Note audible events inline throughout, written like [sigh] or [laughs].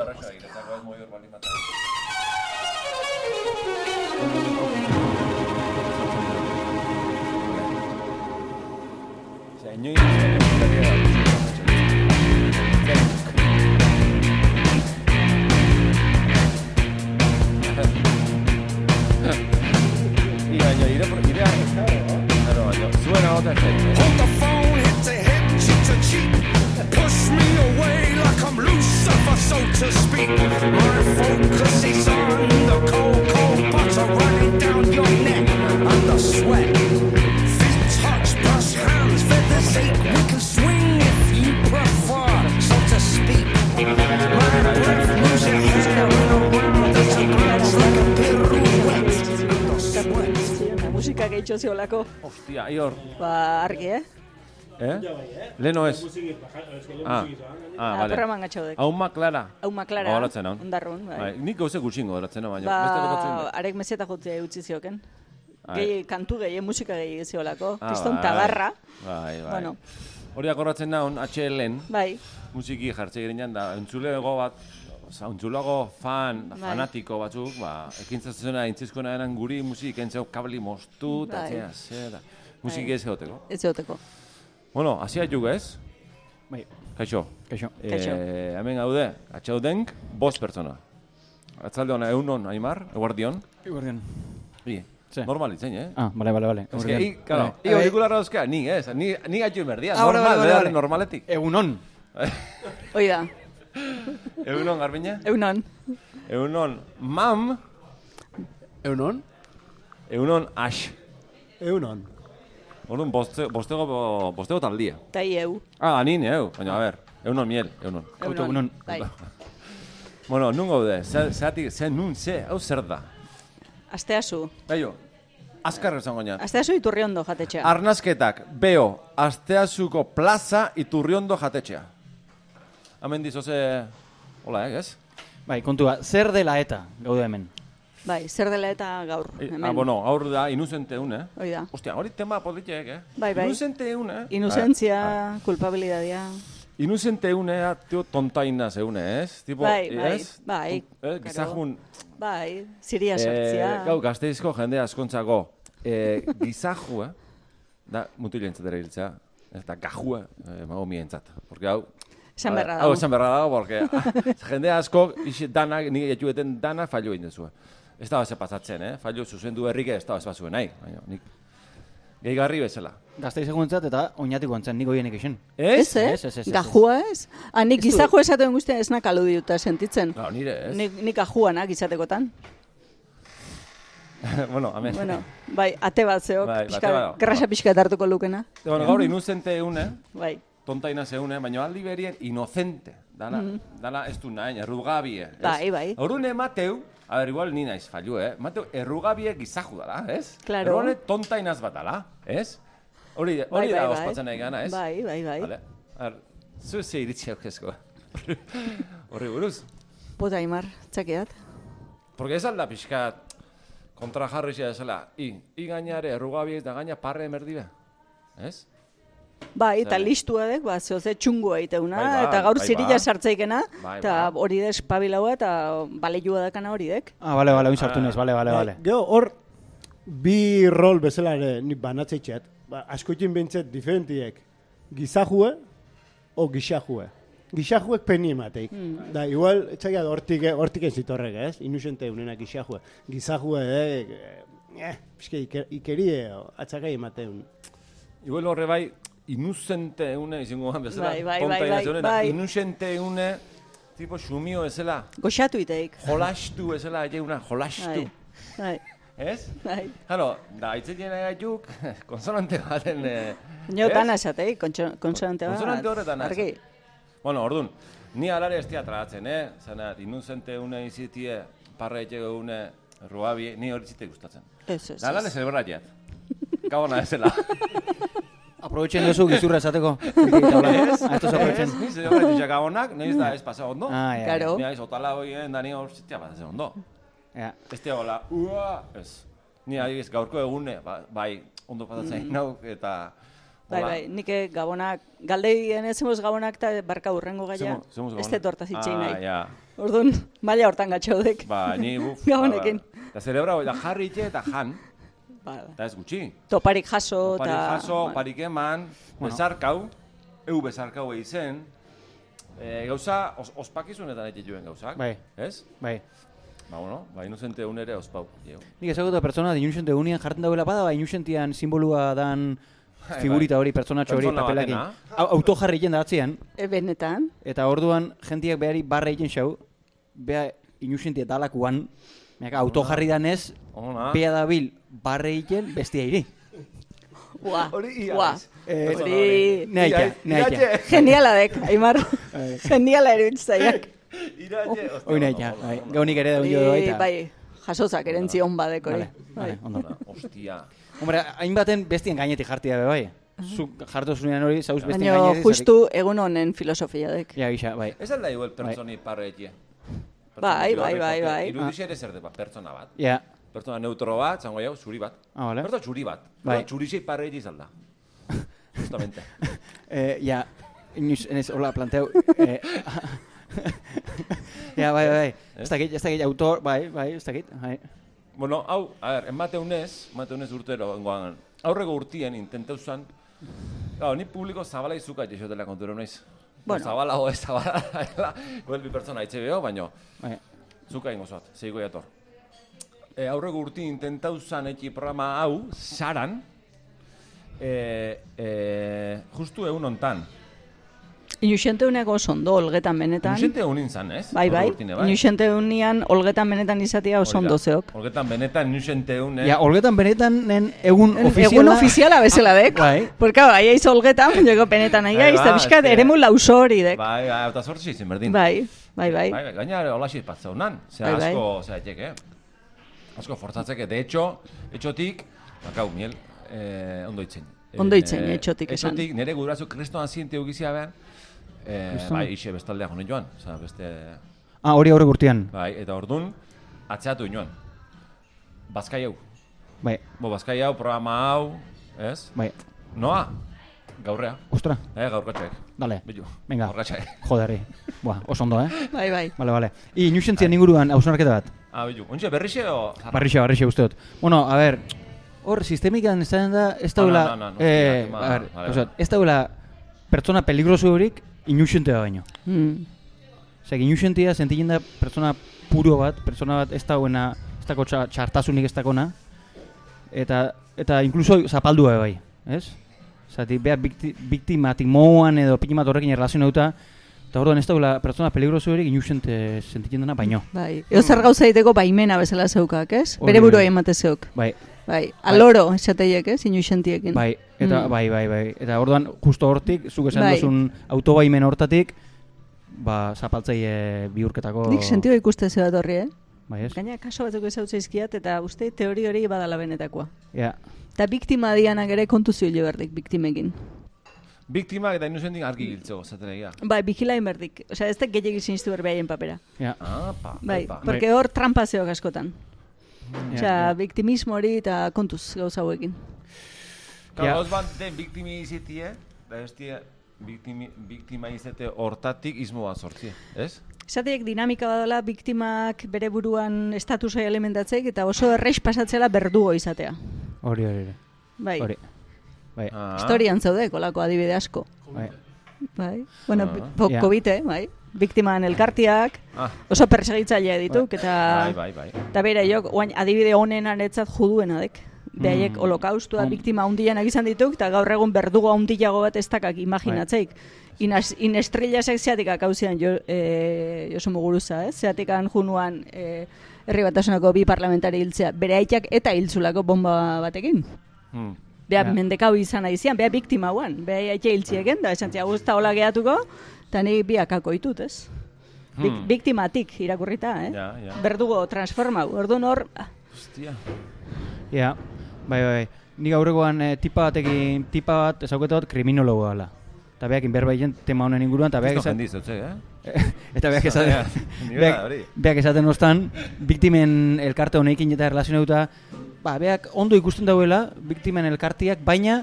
Arrocha y le saco el móvil y matar. Leno ez. Ah, ah, vale. Programan gatxaudek. Hauma Clara. Hau maklara. Gogoratzen hau. Ondarrun, bai. Bai, nik gauze gutxingo goratzen hau, baina Ba, arek meseta jutzea utzi zioken. Bai. Gehi, kantu gehi, eh, musika gehi ziolako. Ah, Kriston bai. tabarra. Bai, bai. Bueno, Hori akorratzen naun, HLN, bai, musiki jartze girenean da, entzulego bat, oza, entzulego fan, Bai. fanatiko batzuk, ba, ekintzatzena, intzizkona eran guri musik entzeu kabli moztu, eta Bai. zera, zera. Musik Bai. ez egoteko. ez zeoteko. Bueno, hasia juk ez? Bai, Kaixo. kaixo. Kaixo. Eh, hemen gaude, atxaudenk, bost pertsona. Atzalde hona egunon, Aimar, eguardion. Iguardian. Bi, Sí. normal itzen, eh? Ah, vale, vale, vale. Es que, i, claro, i aurikularra dauzka, ni, ez, ni, ni atxu berdia, Ah, normal, vale, vale, behar vale. normaletik. Egunon. [laughs] Hoi da, Egunon, Garbine? eunon. Egunon, mam, Eunon? egunon, ax. Eunon. Orduan, boste, bostego, bostego taldia. Ta eu. Ah, anin, eu, baina, a ber, egunon miel, egunon. Autogunon. Bai. [laughs] Bueno, nun gaude, ze, zeatik, ze nun, ze, hau zer da. Asteazu. Baio, azkar esan goña. Asteazu iturri ondo jatetxea. Arnazketak, beo, asteazuko plaza iturriondo jatetxea. Hemen dizoze, hola, eh, ez? Bai, kontua, zer dela eta gaude hemen. Bai, zer dela eta gaur. Eh, hemen. ah, bueno, gaur da, inuzente un, eh? Hoi da. Ostia, hori tema politiek, eh? Bai, bai. Inuzente un, eh? Inuzentzia, Ah, kulpabilidadia. Inuzente unea, tio, tontaina zeune, ez? Tipo, Bai, bai, ez? bai, Eh, claro. gizajun, Bai, ziria eh, sartzia. gau, gazteizko jende askontzako, eh, [laughs] gizajua, da, mutilentzat ere hiltzea, ez da, gajua, eh, mago mientzat. Porque hau, Esan a ver, beharra Hau, dago. esan beharra dago, porque [laughs] jende asko, isi danak, ni etxueten dana fallo egin dezue. Ez da base pasatzen, eh? Fallo zuzendu herrike ez da base bazuen nahi. Baina, nik... Gehigarri bezala. Gazteiz eguntzat eta oinatiko antzen, niko hienek isen. Ez, eh? Ez, ez, ez, ez. Gajua ez? Ah, nik Ez gizajo esaten guztien ez nak aludiuta sentitzen. No, nire, ez? Nik, nik ajuanak izatekotan. [laughs] bueno, amen. Bueno, bai, ate bat zeok, Bai, pixka, bat. grasa pixka hartuko lukena. bueno, gaur inuzente eune, Bai, tontaina zeune, baina aldi berien inocente. Dana, dana ez du nahi, errugabie. ez? Mhm. Bai, bai. Horun emateu, a ber, igual ni naiz fallu, eh? Mateu, errugabie gizaju dala, ez? Claro. Errugabie tontainaz bat dala, ez? Hori, bai, hori da bai, ospatzen nahi gana, ez? Bai, bai, bai. Vale. A ver, zu ze iritzi aukezko. [laughs] Horri buruz. Puta, Aimar, txakiat. Porque ez alda pixka kontra jarri zea esela. I, i gainare errugabie eta gaina parre emerdibe. Ez? Bai, eta Zer? listu edek, ba, zehoze txungo egiteuna, Bai, bai, eta gaur bai, zirila ba. sartzeikena, Bai, eta ba. hori da espabilaua eta balejua dakana hori dek. Ah, bale, bale, oin sartu nez, bale, bale, bale. Eh, Gero hor bi rol bezala ere ni banatzeitxet. Ba, askoitin bintzet diferentiek. Gizajue o gixajue. Gixajuek peni emateik. Da, igual, etxakia hortik, hortik ez zitorrek, ez? Inusente unena gixajue. Gizajue, eh, eh, pixke iker, ikerie atzakai emateun. Igual horre bai, inuzente une izango gan bezala. Bai, bai, bai, bai, bai. Inuzente une, tipo xumio ezela, Goxatu iteik. jolastu ezela, jeuna, jolastu. Bai, bai, Ez? bai. Claro, da, itzeten gaituk, [laughs] konsonante baten... Eh, Nio ez? esateik, kontso- konsonante bat. Konsonante horretan Argi. Bueno, ordun, ni alare ez dia tragatzen, eh? Zena, inuzente une izitie, parra etxego une, ruabi, ni hori zite gustatzen. Ez, ez, Da, lan ez. ez elberratiat. Gabona ezela. [laughs] Aprovechen duzu gizurra esateko. Ah, esto se aprovechen. Ni ze horretik gabonak, nahiz da ez pasa ondo. Ah, ya, Claro. Ni aiz otala hoien, da ni hor zitia pasatzen ondo. ya. Ez tia hola, ua, ez. Ni adibidez gaurko egune, ba, bai, ondo pasatzen nau, eta Bai, Hola. bai, nik eh, gabonak, galdeien ez zemoz gabonak eta barka urrengo gaia, Zemo- zemoz ez gabonak? dut hortaz itxein Ah, nahi. ja. Orduan, maila hortan gatxaudek. Ba, ni buf. [laughs] Gabonekin. ba, ba. Eta zerebra, da jarri itxe eta jan, Ba, eta ez gutxi. toparik jaso eta... jaso, oparik eman, bezarkau, eu bezarkau izen, e, gauza, os, ospakizunetan egin gauzak. Bai. Ez? Bai. Ba, bueno, ba, inocente un ere ospau. Jeu. Nik ezagutu pertsona de inusente unian jartzen dauela bada, ba inusentian simbolua dan Bai, figurita bai. hori, pertsonatxo hori, papelakin. Auto jarri da atzean, E, benetan, eta orduan jentiak behari barra egiten xau, bea inusentia dalakuan, Meka, auto jarri danez, Ona. bea dabil barra egiten bestia iri. ua, Hori ia ua. Eh, hori... Neaita. iratxe. Geniala dek, Aimar. [laughs] Geniala eruditzaiak. [laughs] Iratxe, ostia, Hoi ona, ona, bai, gaunik ere da Hori, bineo baita. bai, jasozak erentzi hon badek hori. Vale, Bai. ondo. Ona, Ostia. Hombre, hainbaten bestien gainetik jartia be bai. Zuk jartu zunean hori, zauz bestien Baina gainetik. justu egun honen filosofia dek. Ja, gisa, bai. Ez alda igual pertsoni parre etie. Bai, bai, bai, bai. Irudixe ere zer depa, pertsona bat. Ja, Pertsona neutro bat, zango jau, zuri bat. Ah, vale. Pertsona txuri bat. Bai. Bai. Txurixe parre eti zalda. [laughs] Justamente. eh, ja, inoiz, enez, hola, planteu. Eh, [laughs] ja, bai, bai, ez dakit, ez dakit, autor, bai, bai, ez dakit, bai. bueno, hau, a ver, emateunez, emateunez urtero, engoan, aurreko urtien intenteuzan, Gau, ni publiko zabala izuka jexotela konturo naiz. Bueno. Zabala o ez zabala, dela, [laughs] goel bi pertsona itxe beho, baino, bai. zuka ingo zoat, zeiko jator. E, aurreko urti intentauzan eki programa hau, saran, e, e, justu egun ontan. Inusente uneko ondo olgetan benetan. Inusente unin zan, ez? Bai, bai. Urtine, Inusente unian olgetan benetan izatea oso ondo zeok. Olgetan benetan inusente un, eh? Ja, olgetan benetan nen egun ofiziala... Egun ofiziala bezala dek. Bai. Porque bai, aiz olgetan, joko penetan nahi Bai, ba, eta pixkat eske- eremu lauso hori dek. Bai, bai, eta sortzi izin berdin. Bai, bai, bai. Bai, bai, gaina holaxi patzaunan. Ze Bai, bai. asko, ze haitek, eh? Asko fortzatzeke. De hecho, etxotik, bakau, miel, eh, ondo itzen. Ondo itzen, etxotik esan. Etxotik, nire guraso kristoan ziente ugizia behar, eh, bai, ixe bestaldeak honen joan. Osa, beste, Ah, hori aurrek urtean. bai, eta ordun atzeatu inoan. Bazkai hau. Bai, Bo, bazkai hau, programa hau, ez? bai. Noa, gaurrea. Ostra, Eh, gaurkotxeak. dale. Bilu. Venga. Gaurkotxeak. Joderri. Buah, oso ondo, eh? [laughs] Bai, bai. Vale, vale. I, inusentzian inguruan hausnarketa bat. Ah, bilu. Ontxe, berrixe o... Barrixa, barrixa uste dut. Bueno, a ver, hor, sistemikan ez da, ez No, no, daula, no, no, no, eh, tema, a ver, vale, osea, vale. ez daula pertsona peligroso horik inusentea baino. Mm. Osea, inusentia sentitzen da pertsona puro bat, pertsona bat ez dagoena, ez dago txa- txartasunik ez dagoena, eta, eta inkluso zapaldua bai, ez? Zati, beha bikti, biktimatik moan edo pikimat horrekin erlazionauta, eta orduan ez dagoela pertsona peligroso horik inusente sentitzen dena baino. Bai. Eo zer gauza egiteko baimena bezala zeukak, ez? Hori Bere bai. burua emate zeuk. Bai, Bai, aloro esateiek, ez? Inusentiekin. Bai, eta Mm. bai, bai, bai. Eta orduan justo hortik, zuk esan Bai. duzun autobaimen hortatik, ba, zapaltzaile bihurketako... Nik sentio ikuste ze bat horri, eh? Bai, ez? Gaina kaso batzuk ezautza izkiat, eta uste teori hori badala benetakoa. Ja, Eta biktima dianak ere kontu zio berdik biktimekin. Biktimak eta inusentik argi giltzeko, zatera egia. Bai, bikilain berdik. Osea, ez da gehiagik zinztu berbeaien papera. ja. Ah, pa, Bai, pa. porque hor trampa zeok askotan. ja, Osea, ja. biktimismo hori eta kontuz gauza hauekin. Ja. gauz bat den biktimi izetie, da bestie biktimi, biktima izate hortatik izmo bat sortzie, ez? Esateek dinamika badala biktimak bere buruan estatusai elementatzek eta oso errex pasatzela berdugo izatea. Hori, hori, hori. Bai, Hori. Bai, Ah. historian zaude, kolako adibide asko. bai. Bai, bueno, Ah. po, Ja. COVID, eh, bai. Biktiman elkartiak, Ah, oso persegitzailea dituk, eta... bai, bai, bai. Eta bere, jok, oain adibide honen aretzat juduena dek. Behaiek Mm. holokaustua On- biktima hundianak izan dituk, eta gaur egun berdugo hundiago bat ez dakak imaginatzeik. Inas, inestrilasek zeatik akauzian jo, e, Josu Muguruza, eh? zeatikan junuan e, herri batasunako bi parlamentari hiltzea. Bere aitak eta hiltzulako bomba batekin. Hmm. Beha Ja. mendekau izan aizian, beha biktima guan. Beha aitak hiltzieken, da esan zia guzta hola gehatuko, eta ni biakako ditut, ez? Bik, Hmm. Biktimatik irakurrita, eh? Ja, ja. Berdugo transformau. Orduan hor, ah, Hostia. Ja, bai, bai, bai. Nik aurrekoan eh, tipa batekin, tipa bat, ezauketa bat, kriminologoa gala. Eta behakin berbaien tema honen inguruan, eta beak jendiz, dutze, eh? [laughs] Eta beak Ja, esaten... [laughs] ni beak, beak esaten ostan, biktimen elkarte honekin eta erlazionauta, ba, beak ondo ikusten dauela, biktimen elkartiak, baina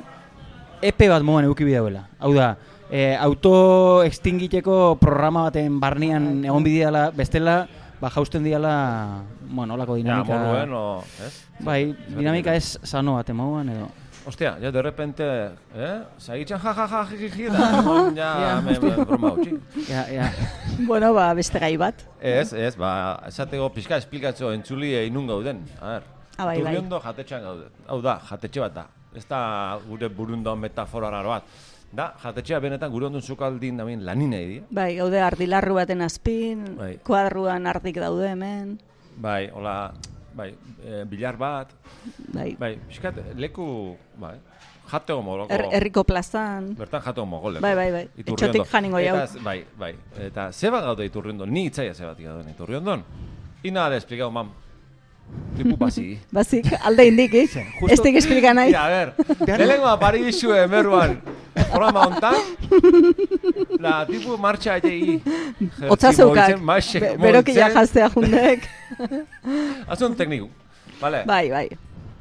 epe bat moan eduki bideuela. Hau da, e, auto extingiteko programa baten barnean egon bideala, bestela, ba, jausten diala, bueno, olako Ja, dinamika. moruen, o, ez? Bai, dinamika ez sano bat emauan edo. Ostia, ya de repente, eh? Zaitzen ja, ja, ja, jiji, eta, ja, Ja. me, me, broma utzi. Ja, ja. Bueno, ba, beste gai bat. Ez, ez, ba, esateko pixka esplikatzo entzuli inun gauden. A ber, Ah, bai, bai. Jatetxean gauden. Hau da, jatetxe bat da. Ez da gure burundon metafora raro bat. Da, jatetxea benetan gure ondun zukaldin damin lanin di. Bai, gaude ardilarru baten azpin, Bai. kuadruan ardik daude hemen. Bai, hola, bai, e, bilar bat, Bai, bai, pixkat, leku, bai, jatego mogoloko. Er, herriko plazan. Bertan jatego mogoleko. Bai, bai, bai. Iturriondo. Etxotik janingo jau. Eta, bai, bai, eta zeba gaude iturriondon, ni itzaia zebatik gauden iturriondon. Ina da esplikau, mam. Lipu basi. [laughs] Bazik, alde indik, eh? justo- Ez dik esplika nahi. Mira, a ver, lehenengo apari bizue emeruan programa hontan, la tipu marcha egi. Otza zeukak, Maixek, Be- berokila jaztea jundek. [laughs] Azun tekniku. Vale, Bai, bai.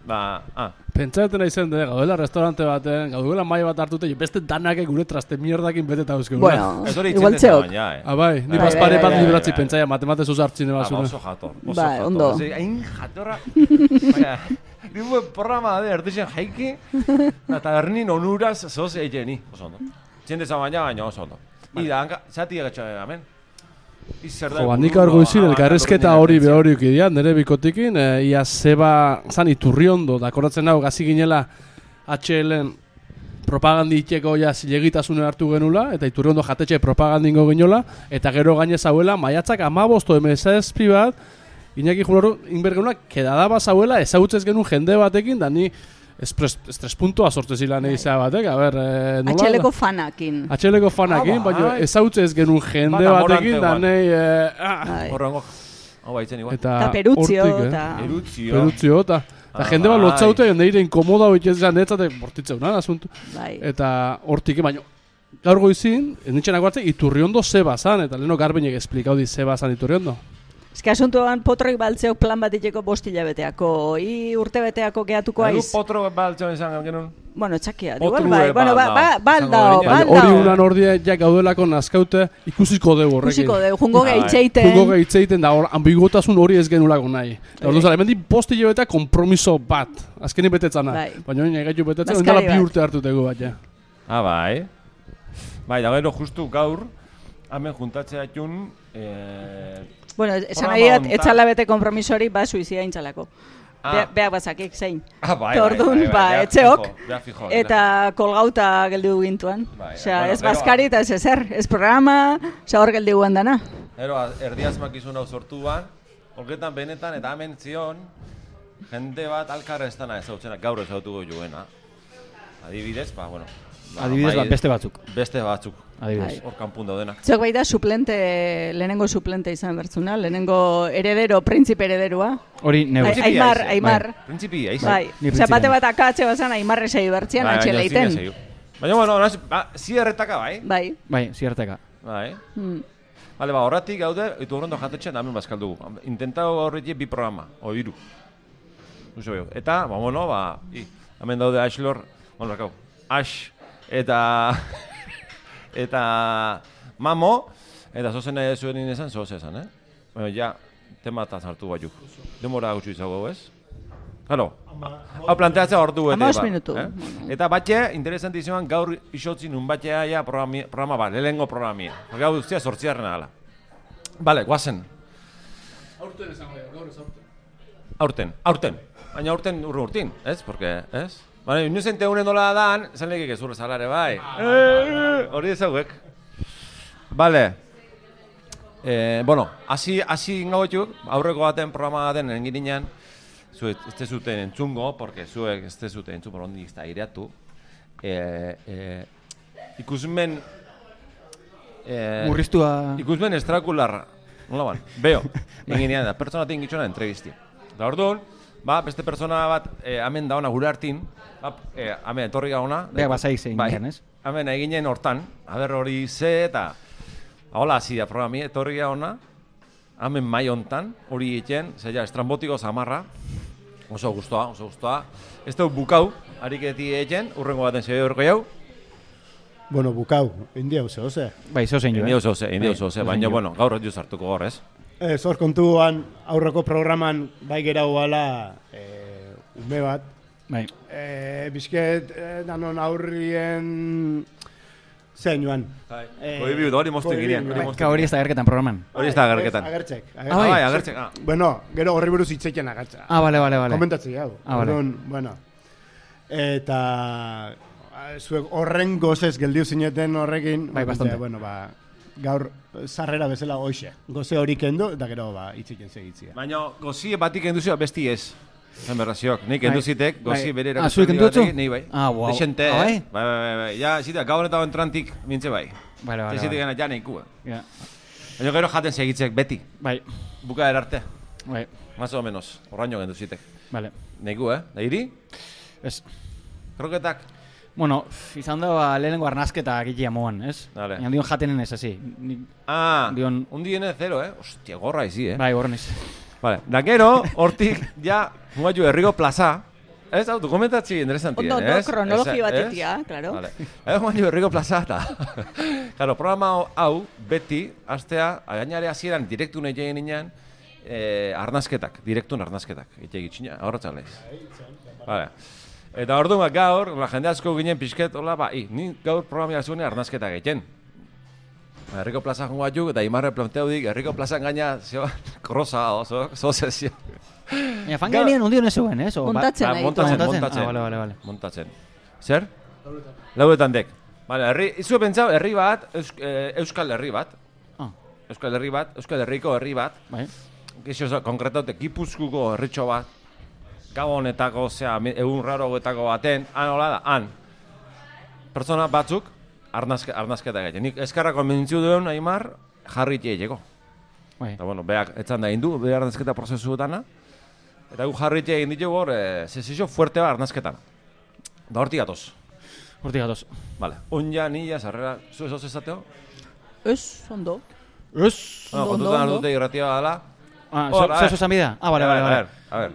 Ba, ah, Pentsatzen naizen de, gaudela restaurante baten, gaudela mai bat hartute, beste danak gure traste mierdakin beteta dauzkeuna. Bueno, ez hori igual zeok. zegoen, ja, eh. Ah, bai, ni Bai, bazpare bai, bat bai, libratzi bai. pentsaia, matemate zuzartzine Ah, ba, basura. oso jator, oso Bai, jator. ondo. Ze, Hain jatorra, baina, Dibu programa de erdixen jaiki, eta ernin onuraz zoz egeni, oso ondo. Txende zabaina baina oso ondo. Ida, zati egatxa hemen. Izer da. Jo, ba, nik gaur goizin ah, elkarrezketa hori behori ukidean, nire bikotikin, e, ia zeba, zan iturriondo, da koratzen hau gazi ginela HLN propaganditeko ja zilegitasune hartu genula, eta iturriondo jatetxe propagandingo ginola, eta gero gainez hauela, maiatzak amabosto emezazpi bat, Iñaki Juloru, inbergenula, kedadaba zauela, ezagutzez genuen jende batekin, da ni estres, puntua sortze zilan egizea batek, a ber, e, nola? Atxeleko fanakin. Atxeleko fanakin, Ah, bai. baina ezagutzez genuen jende batekin, da nei, eh, ah, Bai. Horrengo, hau baitzen igual. eta Eta peruzio, hortik, eh? eta... Erutzio. Perutzio, eta Ah, eta jende bat bai. lotzaute, neire inkomoda hori ez netzate bortitzeu, na, asuntu. Bai. Eta hortik, baina gaur goizin, nintzen aguartze, iturriondo zeba zan, eta leheno garbinek esplikau di zeba zan iturriondo. Ez que asuntoan potroik baltzeok plan bat iteko bostila beteako, i urte beteako gehatuko Egu aiz. potro baltzen izan genuen. Bueno, txakia, igual bai, bueno, ba, ba, baldao, Baldao. hori baldao. unan ordia ja gaudelako nazkaute ikusiko dugu horrekin. Ikusiko dugu, jungo Bai. gehitzeiten. Jungo gehitzeiten da hor, ambigotasun hori ez genulako nahi. Da ordu zara, hemendik bost hilabete kompromiso bat. Azkenik betetzana. Bai. Baina hori gaitu betetzen, ondala bi urte hartuteko bat, ja. Ah, bai. Bai, da gero justu gaur, hemen juntatzea etxun, eh, Bueno, esan nahi hontan- etzala bete kompromisori, ba, suizia intzalako. Ah. Be, beak bazakik, zein. ah, bai, Eta orduan, ba, bea etxeok, fijo, fijo, Eta kolgauta geldiu gintuan. Bai, Osea, bueno, ez bazkari eta ez ezer, ez programa, osea, hor geldiu dana. Gero, erdiaz makizun hau sortuan, horretan benetan, eta hemen zion, jende bat alkarreztana ezautzena, gaur ezautuko juena. Adibidez, ba, bueno. ba, Adibidez, bai, bat, beste batzuk. Beste batzuk, Adibidez. hor kanpun daudenak. Zuek bai da suplente, lehenengo suplente izan bertzuna, lehenengo heredero, printzipe herederua. Hori neu. Printzipia Aimar. Aimar. Printzipia, aize. Bai, bate printzipio. bat akatxe bazan Aimarre sei bertzian, Bai, atxe baina bueno, naz, ba, zierretaka bai. Bai. Bai, zierteka. Bai. Mm. Bale, ba, horretik gaude, itu horrendo jatetxean da hemen bazkaldugu. Intentau horretik bi programa, o hiru. Uso behu. Eta, ba, bueno, ba, i, hemen daude Ashlor, bueno, rakau, Ash, eta, eta Mamo, eta zozen nahi zuen esan, zoz esan, eh? Bueno, ja, temata sartu baiuk. Demora gutxu izago, ez? Claro, hau planteatzea ordu bete. Hamabost ba, minutu. Eh? Eta batxe, interesanti izan gaur isotzin un batxea ja programi, programa bat, lehenengo programia. Porque hau guztia sortziarrena gala. Bale, guazen. Aurten esango gaur ez aurten. Aurten, aurten. Baina aurten urru urtin, ez? Porque, ez? Baina, inozen teunen nola dan, zan legek ez urre salare bai. Eh, Hori ezaguek. Bale. Eh, bueno, hasi hasi ingauetuk, aurreko baten programa baten engirinean, zuek ez zuten entzungo, porque zuek ez zuten entzun, por ondik ez da aireatu. Eh, eh, ikusmen... Eh, Murriztua... Ikusmen estrakularra. Nola ban? Beo. [laughs] Enginean da, pertsona tin gitxona entrevisti. Da orduan, ba, beste pertsona bat, eh, hemen dauna gure hartin, ba, eh, hemen etorri gauna. Beak bazaik zein bai, ez? Hemen eginen hortan, haber hori ze eta, hola, hasi da programi, etorri gauna, hemen mai hontan, hori egiten, zeia, estrambotiko zamarra, Oso gustoa, oso gustoa. Ez du bukau, ariketi egen, urrengo baten zei horko jau. Bueno, bukau, india uze, oze. Bai, zo zein eh? oso ze, indio Bai, oso ze, zo baina, bueno, gaur ez hartuko gaur, ez? Ez, hor kontuan aurreko programan bai gerau gala e, ume bat. Bai. E, bizket, e, danon aurrien zein joan. Eh, Koibiu da hori moztu koibiu, girean, hori bai. moztu hori ez da gerketan programan. Hori ez da agerketan. Ez, Agertzek. Ah, bai, agertzek, ah. Bueno, gero horri buruz hitzeiken agertza. Ah, bale, bale, bale. Komentatzei hau. Ah, vale. Orduan, bueno. Eta ah, zuek horren gozez geldiu zineten horrekin. Bai, bastante. Bueno, ba, gaur sarrera bezala hoxe. Goze hori kendu, eta gero ba, itziken segitzia. Baina, gozi batik enduzio besti ez. Zen berraziok, nik Bai. enduzitek, gozi Bai. bere Ah, zuek endutzu? Nei bai. Ah, wow. Dexente, Ah, bai? eh? Bai, bai, bai, bai. Ja, zita, gaur eta entrantik mintze bai. Bale, bale, bale. gana ja neikua. Ja. Baina gero jaten segitzek beti. Bai, Buka erarte. bai, Más o menos. Horraino genduzitek. bale. Neiku, eh? Da iri? Ez. Kroketak? Bueno, izan da ba, lehenengo arnazketa egitea moan, ez? Vale. Baina dion jatenen ez, hasi. Ni- Ah, Dion- un diene zero, eh? Ostia, gorra izi, eh? Bai, ez. Vale. Da gero, hortik, ja, muatu herriko plaza, Ez, hau, dokumentatzi interesanti, Ondo, ondo, ez? kronologi Ez, ez? batetia, claro. Vale. Ez, guain herriko plaza, eta... [laughs] claro, programa hau- beti, astea, againare hasieran direktu nahi egin inean, eh, arnazketak, direktun arnazketak, ite egitxina, horretzan lehiz. Vale. Eta orduan ba, gaur, la jende asko ginen pixket, hola, ba, i, ni gaur programia zuen arnazketak egiten. Ba, Herriko plaza joan juk, eta imarre planteu dik, herriko plazan gaina, zio, krosa, [laughs] oso, zo sesio. Baina fan gainean undi honen zeuen, ez? O, ba- Montatzen Ba, montatzen, montatzen? montatzen. Ah, vale, vale, vale. Montatzen. Zer? Lauetan dek. Vale, herri, izu pentsau, herri bat, eus, eh, euskal herri bat. Ah, Euskal herri bat, euskal herriko herri bat. bai. Gixo, konkretaute, gipuzkuko herritxo bat. Gabonetako, zea, mi- egun raroetako baten, han hola da, han. Pertsona batzuk, arnazke, arnazketa egiten. Nik eskarrako mintzu duen, Aimar, jarri egiteko. Bai. Eta, bueno, beak, etzan da indu, bere arnazketa prozesu dana. Eta gu jarri egin ditugu hor, e, sesio fuerte bat arnazketan. Da hortik gatoz. Hortik gatoz. Vale. Onja, nila, sarrera, zu ez oso esateo? Ez, ondo. Ez. Bueno, Ondo, kontutan ondo. dute irratia dela. Ah, zo esan bida? Ah, vale, vale, A vale. ver, a ver.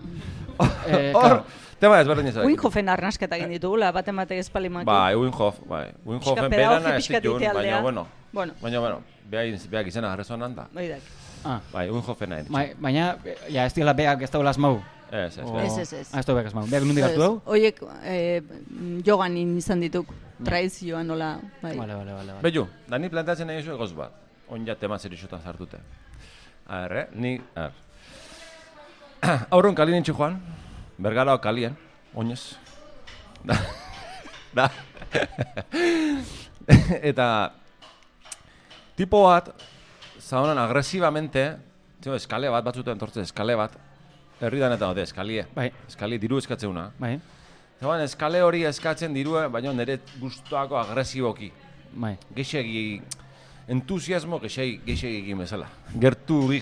Eh, [laughs] Hor, tema ezberdin ez. Winhofen arnasketa egin ditugula, bat ematek espalimak. Bai, Winhof, bai. Winhofen berana ez zituen, baina, bueno. Bueno, Baina, bueno, beha, beha izena jarri zonan da. bai da. Ah, Bai, Winhofena egin. bai, baina, ja, ez dira beak ez daula asmau. Ez, ez, ez. Ez, ez, ez. Ah, ez da beak asmau. Beak nundik hartu hau? Oiek, eh, jogan izan dituk, traizioan nola, bai. Vale, vale, vale. vale. Beju, da ni plantatzen nahi egoz bat. Onja tema zerixotan sartute. A ver, eh? Ni, a ver. [clears throat] Aurron kali nintxe joan, bergarao kalien, oinez. Da. [laughs] da. [laughs] Eta, tipo bat, zaunan agresibamente, zio, eskale bat, batzuten entortzen eskale bat, herridan eta dute, eskalie. Bai, Eskali diru eskatzeuna. bai, Zegoen, eskale hori eskatzen dirua, baina nire gustoako agresiboki. bai. Geixegi, entusiasmo geixegi, geixegi egin bezala. Gertu di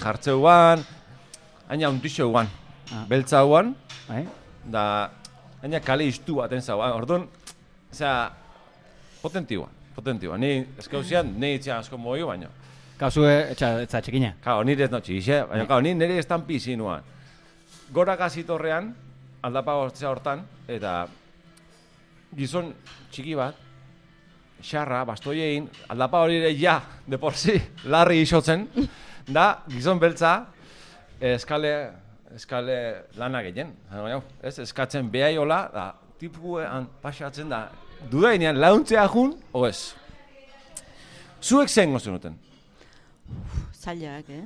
jartzeuan, haina untixeuan, Ah. beltzauan, Bai, da haina kale istu baten zauan. Orduan, osea, potentiua, potentiua. Ni eskauzian, ni itxean asko moio, baina. Kauzue, etxa, etza txikina. Kao, nire ez notxi, ixe, baina kao, ni nire estampi izinuan. Gora gazitorrean, aldapa hortzea hortan, eta gizon txiki bat, xarra, bastoiein, aldapa hori ere ja, de por si, larri isotzen, da, gizon beltza, eskale, eskale lanak egin, Baina, ez, eskatzen behai hola, da, tipuan pasatzen da, dudainean launtzea jun, o ez. Zuek zen gozen duten. Zailak, eh?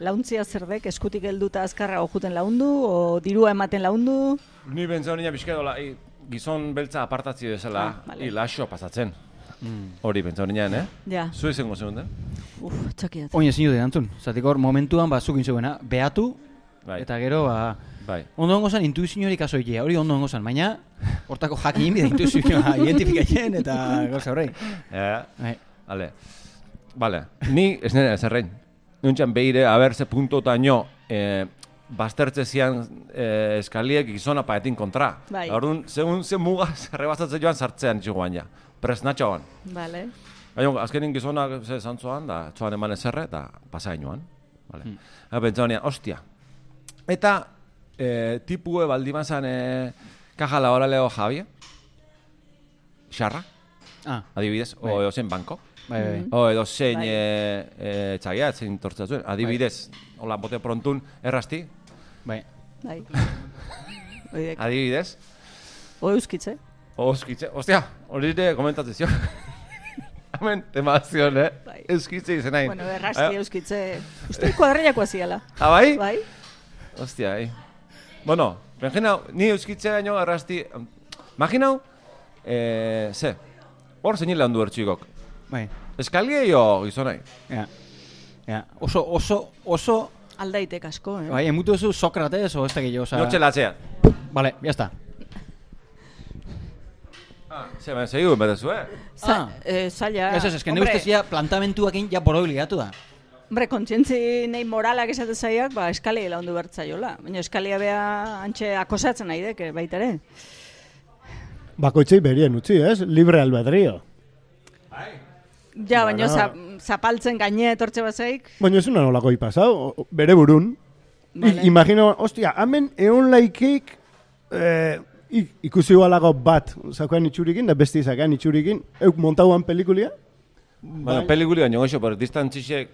Launtzia zerdek, eskutik helduta azkarra ojuten laundu, o dirua ematen laundu, Ni bentzau nina bizkedola, gizon beltza apartatzi bezala, Ah, vale. laxo pasatzen. Hori bentzau ninean, eh? ja, Zu izango zenuten? uf, txakiat. Oin ezin dut erantzun. Zatik hor, momentuan, ba, zukin zuena, behatu, Bai, eta gero, ba, bai. ondo hongo zan intuizio hori kaso egitea, hori ondo hongo zan, baina, hortako jakin bida intuizioa [laughs] identifikatzen, eta gauza horrei. Ja, Bai, ale. Vale, ni ez nire ez errein. Nuntxan behire, a ber, ze puntotaino, eh, baztertze zian eh, eskaliek gizona paetin kontra. Bai. Orduan, segun ze muga [laughs] zerrebazatzen joan sartzean txiguan ja. Presnatxoan. Vale. Baina, azkenin gizonak ze zantzoan, da, txoan eman ezerre, eta pasain joan. Vale. Hmm. Pentsa honean, ostia. Eta, eh, tipue baldimazan eh, kaja laboraleo Javi, xarra, Ah, adibidez, o Bai. edo zen banko. bai, bai. O edo zein Bai. e, e, txagia, zein tortzatzen. Adibidez, hola, bote prontun, errasti, Bai. Bai. [laughs] Adibidez, O euskitze. Oskitze, ostia, hori ere komentatzen zio. [laughs] Hemen, temazion, eh? Bai. Euskitze izen nahi. Bueno, errasti euskitze. Uste kuadrillako hasiala. Ah, bai? Bai? Ostia, bai. Bueno, imaginau, ni euskitze baino errasti... Imaginau, eh, ze, hor zein lan du ertxikok. Bai. Eskalie jo gizonai. Ja. Ja. Oso, oso, oso... Aldaitek asko, eh? Bai, emutu duzu Sokrates o ez dakit jo, oza... Notxe latzean. Vale, ya está. Ah, ze, baina segi guen betezu, eh? Za, Ah. eh, zaila. Ez ez, Hombre, ustez ja plantamentuakin ja borobiliatu da. Hombre, kontzientzi nahi moralak esate zaiak, ba, eskali laundu bertzaiola. Baina eskalia bea antxe akosatzen nahi dek, baita ere. Bakoitzei berien utzi, ez? Libre albedrío. Ja, baina zapaltzen gaine etortze bazaik. Baina ez una nolako pasau, o- bere burun. Vale. I, imagino, ostia, hemen egon laikik eh, i- ikusi balago bat zakoan itxurikin, da besti zakoan itxurikin, euk montauan pelikulia, Bueno, Bai. pelikuli baino goxo, pero distantzisek,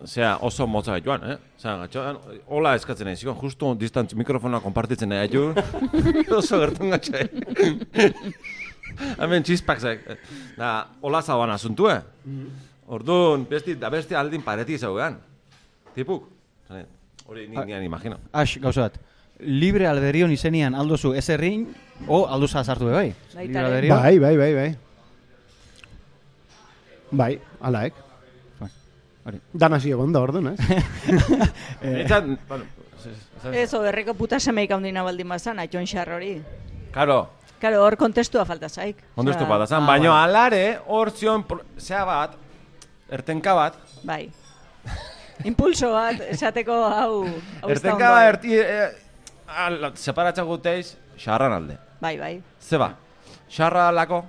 osea, oso motza joan, eh? Osea, gatxoan, hola eskatzen nahi, zikon, justu distantz mikrofona konpartitzen nahi, aju, [laughs] oso gertun gatxe. Hemen txispak zek, da, hola zaban asuntu, eh? Orduan, besti, da besti aldin pareti zaugan. Tipuk. Zane, Hori ni nian imagino. Ax, gauza bat. Libre alberion izenian aldozu ez errin, o aldoza sartu be bai. Libre bai, bai, bai, bai. Bai, alaek. Bai, hori. Dan hasi egon da orduan, ez? [laughs] Etzat, bueno, ez- ez- ez- Ez, o herriko puta semeik handina baldin bazan, aiton xar hori. Karo, Karo, hor kontestua falta zaik. Osea, bat, zan, ah, baino bai. alare, hor zion, zea bat, ertenka bat, Bai. Impulso bat, esateko hau... hau Ertenka eh? erti, eh, al, separatza guteiz, xarran alde. Bai, bai. Zeba, xarra lako,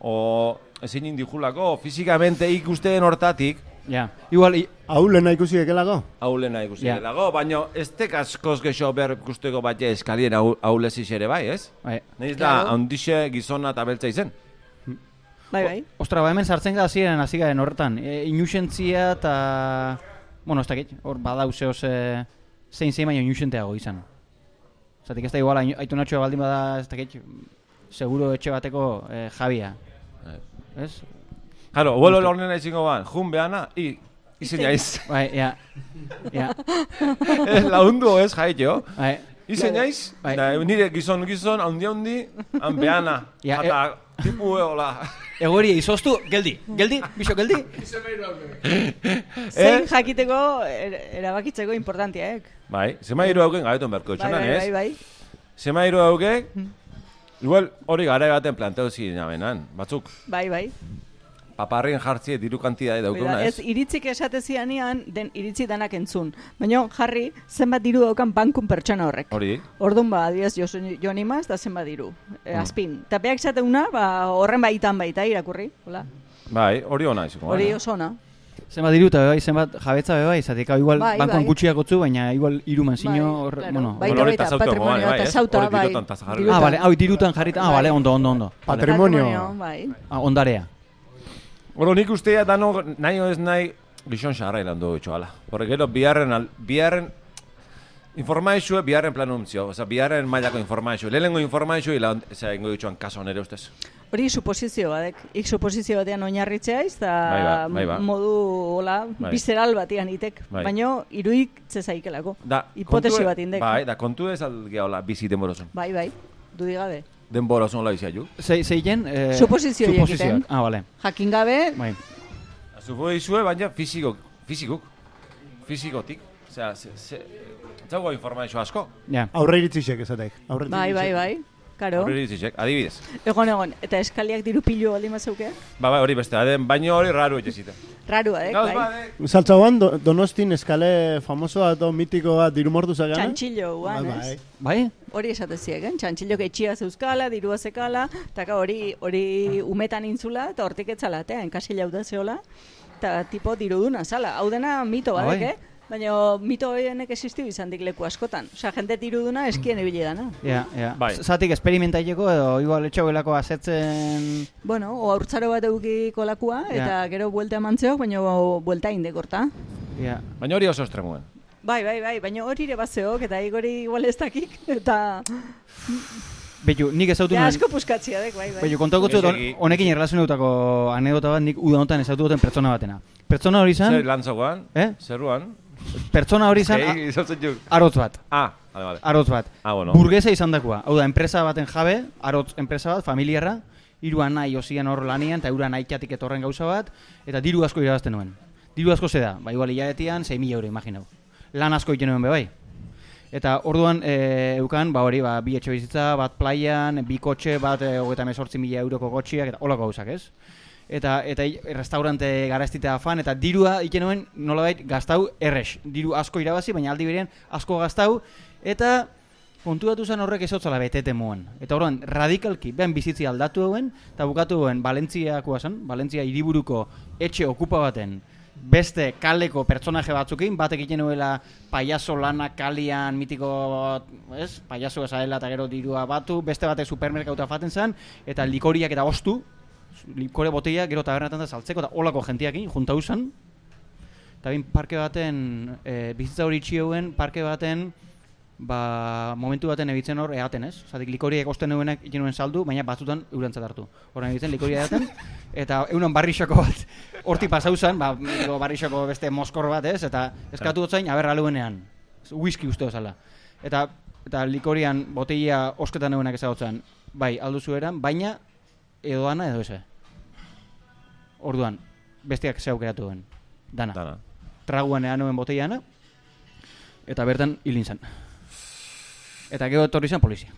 o ezin indijulako, o fizikamente ikusteen hortatik, Ja. Igual, i, Hau lehena ikusi ekelago? aulena ikusi Ja. yeah. baina ez tek askoz gexo behar ikusteko bat eskalien au, aulesiz ere bai, ez? bai. Neiz da, handixe gizona eta beltza izen. Bai, bai. Ostra, ba hemen sartzen gara ziren hasi garen horretan. E, inusentzia eta... Bueno, ez dakit, hor badau zehoz e, zein zein baino inusenteago izan. Zatik ez da igual, ainu- aitu natxoa baldin bada, ez dakit, seguro etxe bateko e, jabia. Ez? Jaro, huelo lornena izango ban, jun behana, i, izen jaiz. [laughs] Bai, ja. Ja, Ez laundu [laughs] ez jaitio. bai. Izen jaiz, Bai. da, nire gizon gizon, handi handi, han behana. Ja, Jata, tipu hola. Egoria izoztu, geldi, geldi, biso geldi. Zein jakiteko er, erabakitzeko importantiaek. Bai, zema hiru hauken gabeton berko Bai, etxonan, bai, ez? bai, bai. Zema hiru haukek, igual hori gara baten planteo ziren benan. Batzuk, Bai, bai. Paparrien jartzie diru kantidade daukuna, ez? ez iritzik esate zianean, den iritzi danak entzun. Baina jarri, zenbat diru daukan bankun pertsona horrek. Hori, Orduan ba, adiez, jo, jo nimaz, da zenbat diru. E, Mm. azpin. Eta beak esateuna, ba, horren baitan baita irakurri. Hola. bai, hori ona izango. Hori oso ona. Zenbat diru eta bai, zenbat jabetza be bai, zatik hau igual Bai, bankon bai. gutxiak gotzu, baina igual hiru manzino, Bai, hor, claro. bueno. Baita, baita, bai, eta sauta, bai. Dirutan. Ah, vale, hau dirutan jarrita, ah, Bai. vale, ondo, ondo, ondo. Patrimonio. bai. Ah, ondarea. Oro nik ustea dano nahi ez nahi gizon xarra ilandu etxo ala. Porque gero biharren, al, biharren informaizue biharren planu umtzio. Osa, biharren mailako informaizue. Lehenengo informaizue ila, eza, ingo ditxuan kaso nere ustez. Hori suposizio badek. Ik suposizio batean oinarritzea iz, eta Bai ba, modu, hola, Bai. bizeral batean itek. Bai. Baina, iruik zezaikelako. Da, Hipotesi bat indek. Bai, da kontu ez algea hola bizi denborozun. Bai, bai, dudigabe. Denborozun hola bizi aju. Zei, zeien? Eh, suposizioak. egiten. Ah, vale. Jakin gabe, Bai. Zupo izue, baina fiziko, fizikuk. Fizikotik. Osea, ze, ze, informazio asko. Ja. Aurre iritzisek esatek. Aurre bai, bai, bai. Karo, Horri ditzisek, adibidez. egon egon, eta eskaliak diru pilu baldin mazeuke? Ba, ba, hori beste, aden, baino hori raru etxezita. Rarua, eh, Gauz, bai. bade, Saltzauan do, donostin eskale famosoa edo mitikoa diru mordu zagana? Txantxillo guan, Bai, ez? bai. Bai? Hori esate ziegen, txantxillok etxia zeuzkala, dirua zekala, eta hori hori umetan intzula, eta hortik etzala, eta enkasila hau da zehola, eta tipo diruduna, zala. Hau dena mito badek, bai. eh? Baina mito horienek existiu izan dik leku askotan. Osea, jende tiruduna eskien ibili dana. Ja, ja. Bai. Zatik esperimentaileko edo igual etxogelako azetzen... Bueno, o haurtzaro bat eukiko lakua, Ja. eta gero buelta emantzeok, baina buelta indekorta. Ja. Baina hori oso estremuen. Bai, bai, bai, baina hori ere bazeok, eta igori igual ez dakik, eta Betu, nik ezautu ja nuen... asko puskatzia dek, bai, bai. Betu, kontako zut, Eseki. honekin erlazionatutako anekdota bat nik udanotan ezautu duten pertsona batena. Pertsona hori Zer izan, lantzokoan? Eh? Zerruan? Pertsona hori izan, [laughs] arotz bat. Ah, vale, vale. Arotz bat. Ah, bueno. Burgesa izan dakoa. Hau da, enpresa baten jabe, arotz enpresa bat, familiarra, hiruan nahi osian hor lanian, eta euran nahiatik etorren gauza bat, eta diru asko irabazten nuen. Diru asko ze da, ba, igual hilabetian 6.000 euro, imaginau. Lan asko egiten nuen be bai. Eta orduan e, eukan, ba hori, ba, bi etxe bizitza, bat plaian, bi kotxe, bat e, hogeita mesortzi mila euroko kotxiak, eta holako gauzak, ez? Eta, eta restaurante garaztitea fan, eta dirua egiten nuen nolabait gaztau errex. Diru asko irabazi, baina aldi berean asko gaztau, eta kontuatu zen horrek ezotzala betete moan. Eta orduan, radikalki, behan bizitzi aldatu duen, eta bukatu duen Valentziakoa zen, Valentzia hiriburuko etxe okupa baten, beste kaleko pertsonaje batzukin, batek egiten nuela paiazo lana kalian mitiko, ez? Paiazo esaela eta gero dirua batu, beste batek supermerkauta faten zen, eta likoriak eta ostu, likore botella gero tabernatan da saltzeko, eta olako jentiakin, junta usan, eta bin parke baten, e, bizitza hori itxioen, parke baten, ba, momentu baten ebitzen hor eaten, ez? Zatik likoriek osten nuenak egin nuen saldu, baina batzutan eurantzat hartu. Horren ebitzen likoria eaten, eta eunan barrixoko bat, horti pasau zen, ba, barrixoko beste moskor bat, ez? Eta eskatu dut zain, aber aluenean, whisky uste dozala. Eta, eta likorian botella osketan nuenak ezagutzen, bai, alduzu eran, baina edo dana edo eze. Orduan, besteak ze aukeratu duen, dana. Dana. Traguan ean nuen botellana, eta bertan hilin zen. Eta gero etorri zen polizia.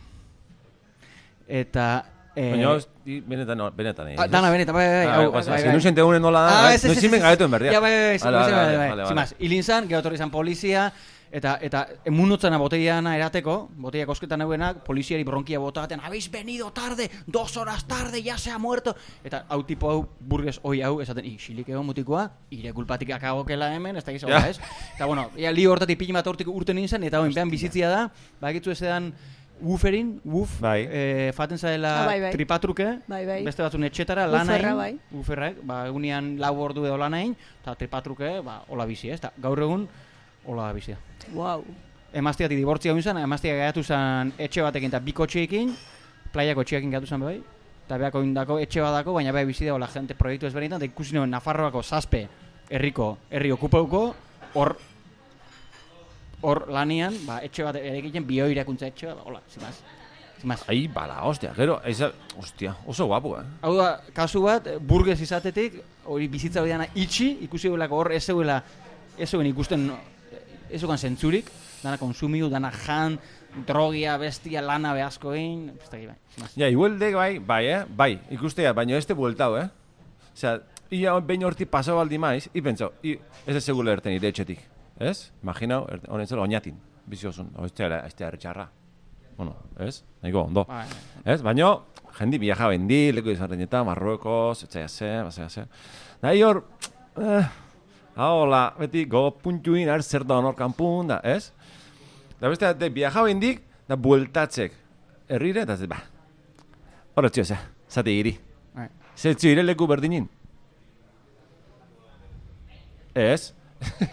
Eta... Eh, Baina, benetan, benetan. eh, ah, dana benetan, bai, bai, Ah, hau, guazen, bai, si bai. no xente unen nola da, Ah, bai, ez, ez, no ez, zimen ez. galetuen berdia. Ja, bai, bai, bai, Vale, bai, vale, bai, vale, bai. vale, Sin vale. más, hilin zan, gero etorri zan polizia, eta, eta emunotzena botellana erateko, botella kosketan euenak, poliziari bronkia botaten, habéis venido tarde, dos horas tarde, ya se ha muerto. Eta hau tipo hau, burges hoi hau, esaten, i, xilik egon mutikoa, ire kulpatik akagokela hemen, ez da gizau, Ja. ez? Eta bueno, ia li hortatik pili bat hortik urten nintzen, eta hoin behan bizitzia da, bakitzu ezedan, Wooferin, woof, Bai. eh, faten zaela Ah, bai, bai. tripatruke, Bai, bai. beste batzun etxetara, lanain, bai. Uferrek, ba, egunean lau ordu edo lanain, eta tripatruke, ba, hola bizi, ez? Ta, gaur egun, hola bizi. Wow. Emaztiatik dibortzia egin zen, emaztia gaiatu zen etxe batekin eta bi kotxeekin, plaiako etxeekin gaiatu zen bai, eta beako indako etxe badako, baina beha bizi da, hola gente proiektu ezberdinetan, eta ikusi nuen Nafarroako zazpe herriko, herri okupauko, hor hor lanian, ba, etxe bat egiten bio irakuntza etxe bat, ba, hola, zimaz. Zimaz. Ai, bala, hostia, gero, eiza, hostia, oso guapo, eh? Hau da, kasu bat, burgez izatetik, hori bizitza hori dana itxi, ikusi duelako hor ez zeuela, ez zeuen ikusten, ez zeukan zentzurik, dana konsumiu, dana jan, drogia, bestia, lana behazko egin, ez dakit bai. Ja, iguelde bai, bai, eh? Bai, ikustea, baina este bueltau, eh? Osea, ia behin horti pasau aldi maiz, i pentsau, i, ez ez segule erten ide etxetik, ez? Imaginau, erte- honen zela oinatin, biziosun, hau ez tera, ez tera txarra. Bueno, ez? Nahiko, ondo. Bai, Ez? Baina, jendi viaja bendi, leku izan Marruekos, etxaia ze, bazea ze. Nahi hor, eh, hola, beti go puntuin, er zer da honor kanpun, da, ez? Da beste, de viaja bendik, da bueltatzek. Herrire, eta ba, hor etxio ze, zate iri. bai. Ze etxio ire leku berdinin. Ez?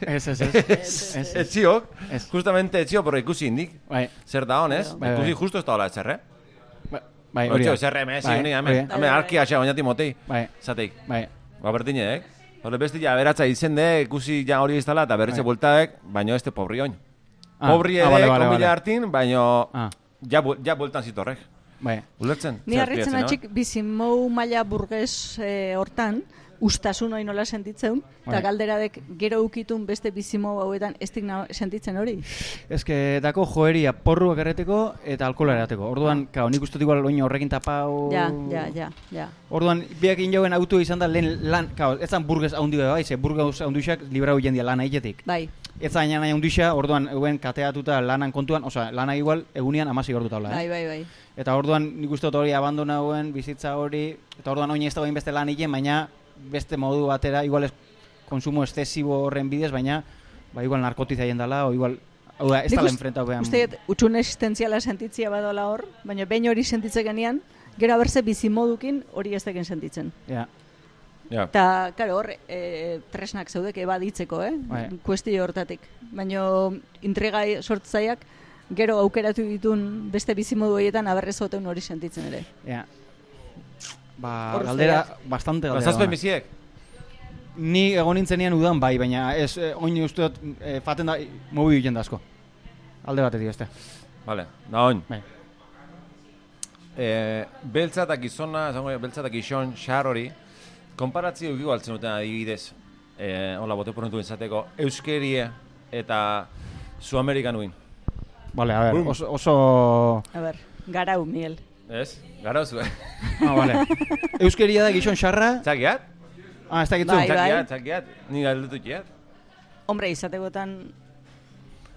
Ez, ez, ez. [laughs] Ez. justamente etxio, pero ikusi indik, Bai, zer da honez, Bai, ikusi bai. justo ez da hola etxerre. bai, bai, hori da. zer remesi, honi, hori hemen, da. hemen arki atxa oinati motei, Bai, zateik. bai, Ba, berdinek. Hore beste ja beratza izen de, ikusi ja hori iztala, eta berretxe Bai. bueltaek, baino este pobri oin. Ah, pobri ah, vale, vale, vale. hartin, baino Ah, ja, ja bueltan zitorrek. bai. Ulertzen? Ni harritzen atxik bizimou maila burges eh, hortan, ustasun hori nola sentitzeun, eta Bai. galderadek gero ukitun beste bizimou hauetan ez sentitzen hori. Ez que dako joeria porruak erreteko eta alkohola erateko. Orduan, kao, nik uste igual oin horrekin tapau... Ja, ja, ja, ja. Orduan, biak jauen auto izan da lehen lan, kao, ez zan burgez haundu bai, ze burgez haunduxak librau jendia lana egetik. Bai, Ez zan nahi haunduxa, orduan, euen kateatuta lanan kontuan, osea, lana igual, egunean amasi gordu taula, bai, eh? bai, bai. Eta orduan, nik uste hori abandona bizitza hori, eta orduan oin ez da beste lan hilen, baina beste modu batera, igual ez konsumo estesibo horren bidez, baina ba, igual narkotizaien dela, o igual, hau da, ez ust- enfrentatu behan. Uste utxun existentziala sentitzia badola hor, baina behin hori sentitze genian, gero aberze bizimodukin hori ez deken sentitzen. Ja, Ja. Eta, karo, hor, e, tresnak zeudeke baditzeko, eh? Bai. Kuestio hortatik. Baina intriga sortzaiak, gero aukeratu ditun beste bizimodu horietan aberrez hori sentitzen ere. ja. Ba, Hor galdera, bastante galdera. Bazazpen biziek? Ni egon nintzenean udan bai, baina ez, eh, oin uste dut, eh, faten da, mobi egiten da asko. Alde batetik, este. Vale, da oin. Bai. E, beltza eta gizona, esango beltza eta gizon xar hori, konparatzio egigo altzen duten adibidez, e, hola, bote porrentu izateko, euskerie eta Suamerikanuen. Vale, a ver, oso, oso... A ber, garau, Miel. Ez? Gara oso, eh? Ah, vale. Euskeria da gizon xarra, Txakiat? ah, ez dakitzu? Bai, bai. Txakiat, txakiat. Ni galdetu txiat. Hombre, izategotan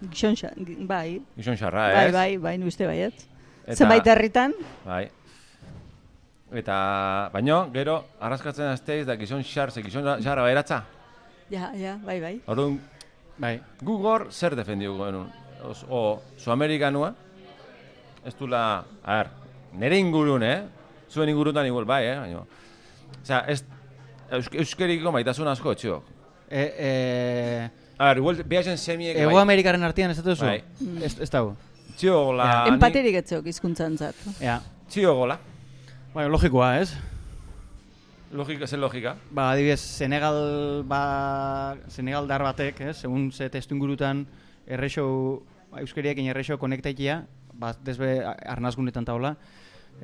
gixon xa, gi- bai, Gizon xarra, bai, ez? bai, bai, uste baiet. Eta- Zenbait herritan, Bai. Eta, baino, gero, arraskatzen azteiz da gizon xar, ze gizon xarra beratza. ja, ja, bai, bai. Orduan, Bai. gu gor zer defendiu genuen? O, Suamerikanua, ez dula, a ver, nire ingurun, eh? Zuen ingurutan igual, bai, eh? Baina, Osea, ez, eusk, euskeriko maitasun asko etxiok. E, e, A ver, igual, behasen semiek, Ego bai. Amerikaren artean ez dut Bai. Ez, ez dago. Txio gola... Ja. ni- Empaterik etzok hizkuntzan zat. Ja. Txio gola. Bai, logikoa, ez? Logika, zen logika. Ba, adibidez, Senegal, ba, Senegal dar batek, ez? Segun ze testu ingurutan errexo, ba, euskeriekin errexo konektaikia, ba, desbe arnazgunetan taula.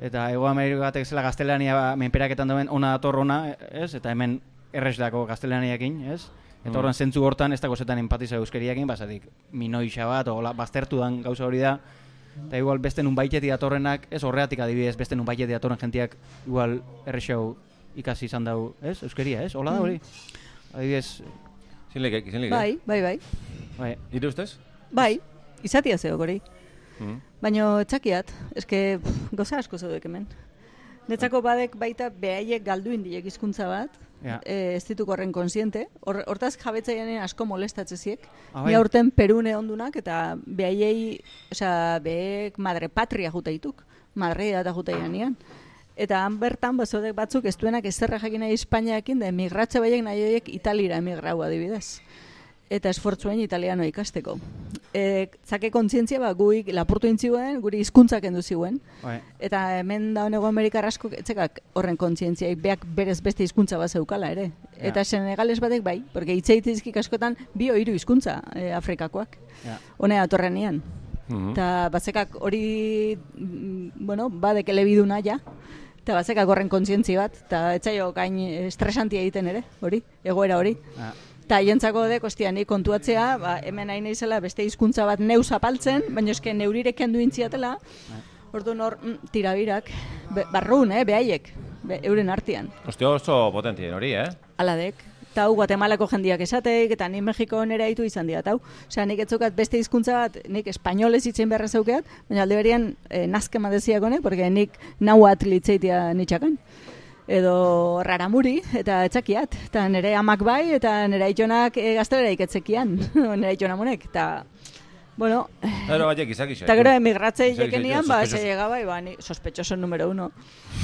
Eta Ego Amerikatek zela gaztelania ba, menperaketan duen ona dator ona, ez? Eta hemen errex dako gaztelaniakin, ez? Eta horren zentzu hortan ez dago zetan empatiza euskeriakin, basatik minoixa bat, ola, baztertu dan gauza hori da. Eta igual beste nun baitetik datorrenak, ez horreatik adibidez, beste nun baitetik datorren jentiak igual errexau ikasi izan dau, ez? Euskeria, ez? Hola da hori? Adibidez, Zin lekek, zin lekek. Bai, bai, bai. bai, Ire ustez? Bai, izatia zeok hori. Mm. Baina txakiat, eske pff, goza asko zeudek hemen. Netzako badek baita behaiek galdu indiek hizkuntza bat, Ja. e, ez dituk horren konsiente. Hor, hortaz jabetzaianen asko molestatzeziek. Ah, Ni bai. aurten Perune ondunak eta behaiei, osea, behek madre patria jute dituk. Madre eta jute janean. Eta han bertan bazodek batzuk ez duenak ezerra jakin nahi Espainiakin da emigratze baiek nahi horiek Italira emigrau adibidez. Eta esfortzuen italiano ikasteko. E, zake kontzientzia ba, guik lapurtu intzioen, guri hizkuntzak kendu ziuen. bai, Eta hemen daunego Amerikar asko etzekak horren kontzientziaik beak berez beste hizkuntza bat zeukala ere. Ja. Eta senegales batek bai, porque hitzeitizkik askotan bi hiru hizkuntza e, Afrikakoak. ja. Honea atorrenean. Mhm. Eta batzekak hori, mm, bueno, badek elebiduna ja. Eta batzekak horren kontzientzi bat, eta etzaio gain estresantia egiten ere, hori, egoera hori. Ja. Eta hientzako dek, ostia, ni kontuatzea, ba, hemen nahi naizela beste hizkuntza bat neu zapaltzen, baina eske neurirek kendu intziatela, ordu nor, mm, tirabirak, be, barrun, eh, behaiek, be, euren artean, Ostia oso potentien hori, eh? aladek. Eta hau Guatemalako jendiak esateik, eta ni Mexiko nere haitu izan diat, hau. Osea, nik etzukat beste hizkuntza bat, nik espainolez itzen beharra zeukeat, baina alde berian eh, nazkema deziakone, porque nik nau atlitzeitia nitxakan. Edo raramuri, eta etzakiat. Eta nire amak bai, eta nire aitonak e, gaztelera iketzekian, [laughs] nire aitonamunek. Eta, bueno, Pero baiek izak Eta gero emigratzei jekenian, ba, sospechoso. ze llega bai, ba, ni, sospechoso número uno.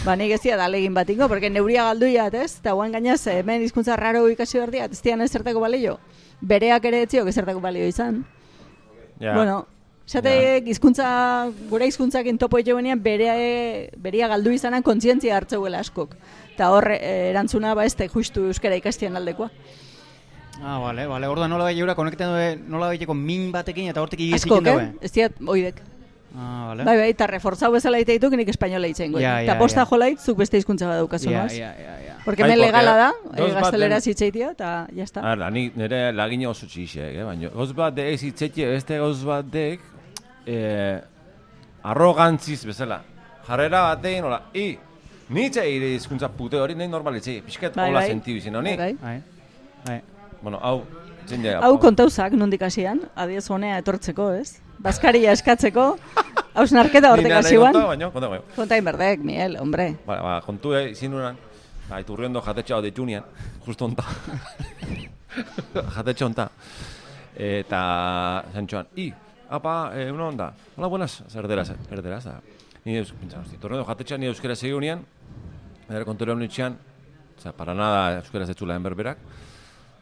Ba, nik ez diat alegin batingo, porque neuria galduiat, ez? Eta guan gainaz, hemen hizkuntza raro ikasi behar diat, ez dian ezertako balio. Bereak ere etziok ezertako balio izan. Ja. Bueno, Zateek hizkuntza gure hizkuntzakin topo joenean bere beria galdu izanan kontzientzia hartzeuela askok. Eta hor eh, erantzuna ba ez da justu euskara ikastian aldekoa. Ah, vale, vale. Orduan nola bai eura konekten due, nola baiteko min batekin eta hortik Askok, igezikin daue. eh? Ez diat oidek. Ah, vale. Bai, bai, eta reforzau bezala ite dituk nik espainola itzen goi. Ja, Eta ja, posta ja. jolait, zuk beste hizkuntza bat daukazu, Ja, ja, ja, ja. Porque Bai, hemen porque legala da, eh, gaztelera zitzeitia, eta jazta. A ver, ni nire lagina oso txixek, eh? baina gauz bat de ez hitzetie, beste gauz bat dek, eh, arrogantziz bezala. Jarrera batein, hola, i, nitxe ire hizkuntza pute hori, nahi normalitzei, pixket Bai, hola bai. sentiu izin honi. Bai, bai. Bai. Bueno, hau, zein dira. Hau kontauzak nondik hasian, adiez honea etortzeko, ez? Baskaria eskatzeko, hausnarketa hortek hasiuan. Baina, konta, baina. Kontain berdek, Miel, hombre. Ba, ba, kontu eh, izin nuran, ba, iturriondo jatetxe hau deitunian, justo onta. [laughs] jatetxe onta. Eta zentxoan, i, apa, e, una onda, hola, buenas, zer erderaz, da. Ni eus, hosti, torneo jatetxean, ni euskera segi unian, honitxean, oza, para nada euskera zetzula berberak,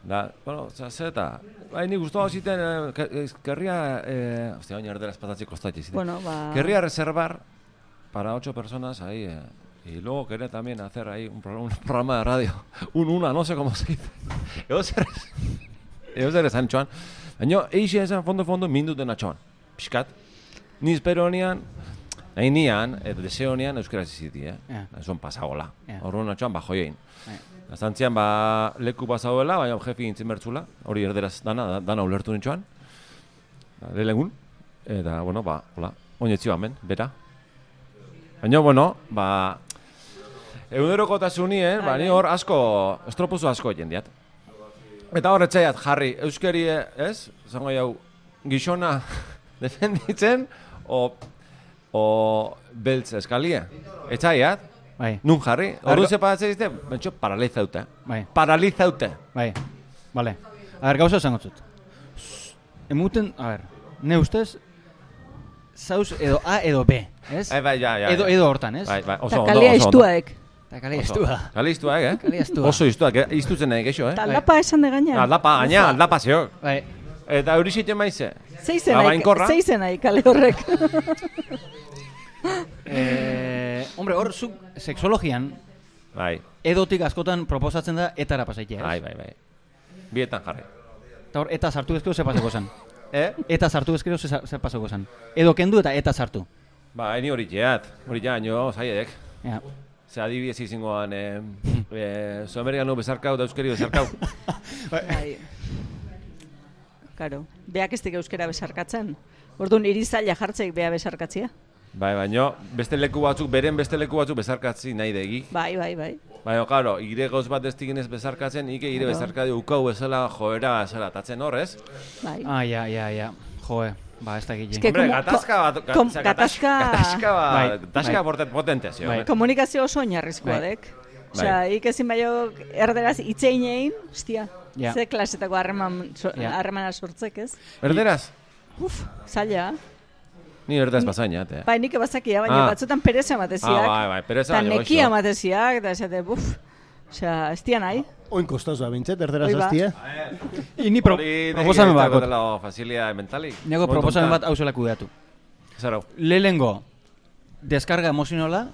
da, bueno, oza, eta, bai, ni guztua ziten, eh, ke- ez- querría, eh, hostia, baina erderaz ziten. Bueno, ba... Querría reservar para ocho personas ahí, eh, y luego quería también hacer ahí un programa, un [laughs] programa de radio, un una, no sé cómo se dice. Zer, zer txoan. Baina, eixi esan fondo-fondo minduten atxoan. Piskat, ni espero nian, nahi nian, eta deseo nian euskera ziziti, eh? Ja. Eson pasagola. Ja. Horren atxoan, ba, joiein. Ja. Azantzian, ba, leku pasagoela, baina jefi gintzen bertzula, hori erderaz dana, da- dana ulertu nintxoan. Lehengun, eta, bueno, ba, hola, oinetzi hemen, bera. Baina, bueno, ba, egunerokotasunien, ba, ni hor asko, estropuzu asko jendiat. Eta hor etxaiat jarri, euskeri, ez? Zango jau, gixona [laughs] defenditzen, o, o beltz eskalie. Etxaiat, Bai, nun jarri, ordu Argo- zepatzen dizte, bentxo, paralizaute. bai, Paralizaute. bai. Vale. A ber, gauza esango zut. Emuten, a ber, ne ustez, zauz edo A edo B, ez? Ai, bai, ja, ja. edo, ja. edo hortan, ez? Bai, bai, oso ondo, oso ondo. Eta kale Oso. estua. Kale istuak, eh? Kale istua. Oso istuak, eh? Istutzen nahi geixo, eh? Eta aldapa esan de gaina. Aldapa, gaina, aldapa zeo. Bai, Eta hori ziten maize. Zeizen Labainkorra. nahi, zeizen nahi kale horrek. [laughs] eh, hombre, hor, zuk sexologian, Bai, edotik askotan proposatzen da etara pasaitea, ez? bai, bai, bai. Bietan jarri. Eta hor, eta sartu ezkero ze pasako zen. [laughs] Eh? Eta sartu ezkero ze, ze pasako zen. Edo kendu eta eta sartu. Ba, ni hori jeat. Hori ja, nio, zaiedek. Ja. Ze adibidez izingoan, eh, [laughs] eh, Zuamerikanu bezarkau da euskeri bezarkau. [laughs] Bai. Karo, beak ez dik euskera besarkatzen. Orduan, iri zaila jartzeik bea besarkatzia. bai, baino, beste leku batzuk, beren beste leku batzuk bezarkatzi nahi degi. Bai, bai, bai. Baina, karo, ire goz bat ez diginez bezarkatzen, ike ire Claro. bezarkadi ukau bezala joera bezala tatzen horrez. bai. Ah, ja, ja, ja. Joe, ba, ez da gile. Eske- Hombre, gatazka bat, gatazka- gatazka bat, Bai, gatazka bai. porten- potente zio, Bai. Komunikazio oso oinarrizkoa Bai. dek. Osea, ik ezin baio erderaz itzeinein, hostia, Ja. ze klasetako harreman so, Ja. harremana sortzek, ez? Erderaz? Uf, zaila. Ni erdez bazainat, eh? Bai, nik ebazakia, baina Ah. batzutan pereza emateziak. Ah, bai, bai, pereza Eta baino nekia goxo. emateziak, eta esate, buf. Osea, ez dian nahi. Oin kostaz da bintzet, erderaz Hoi ba. Ini pro, proposamen bat. dela facilia mentalik. Nego proposamen bat hau zela kudeatu. Zer hau? Lehengo, deskarga emozionala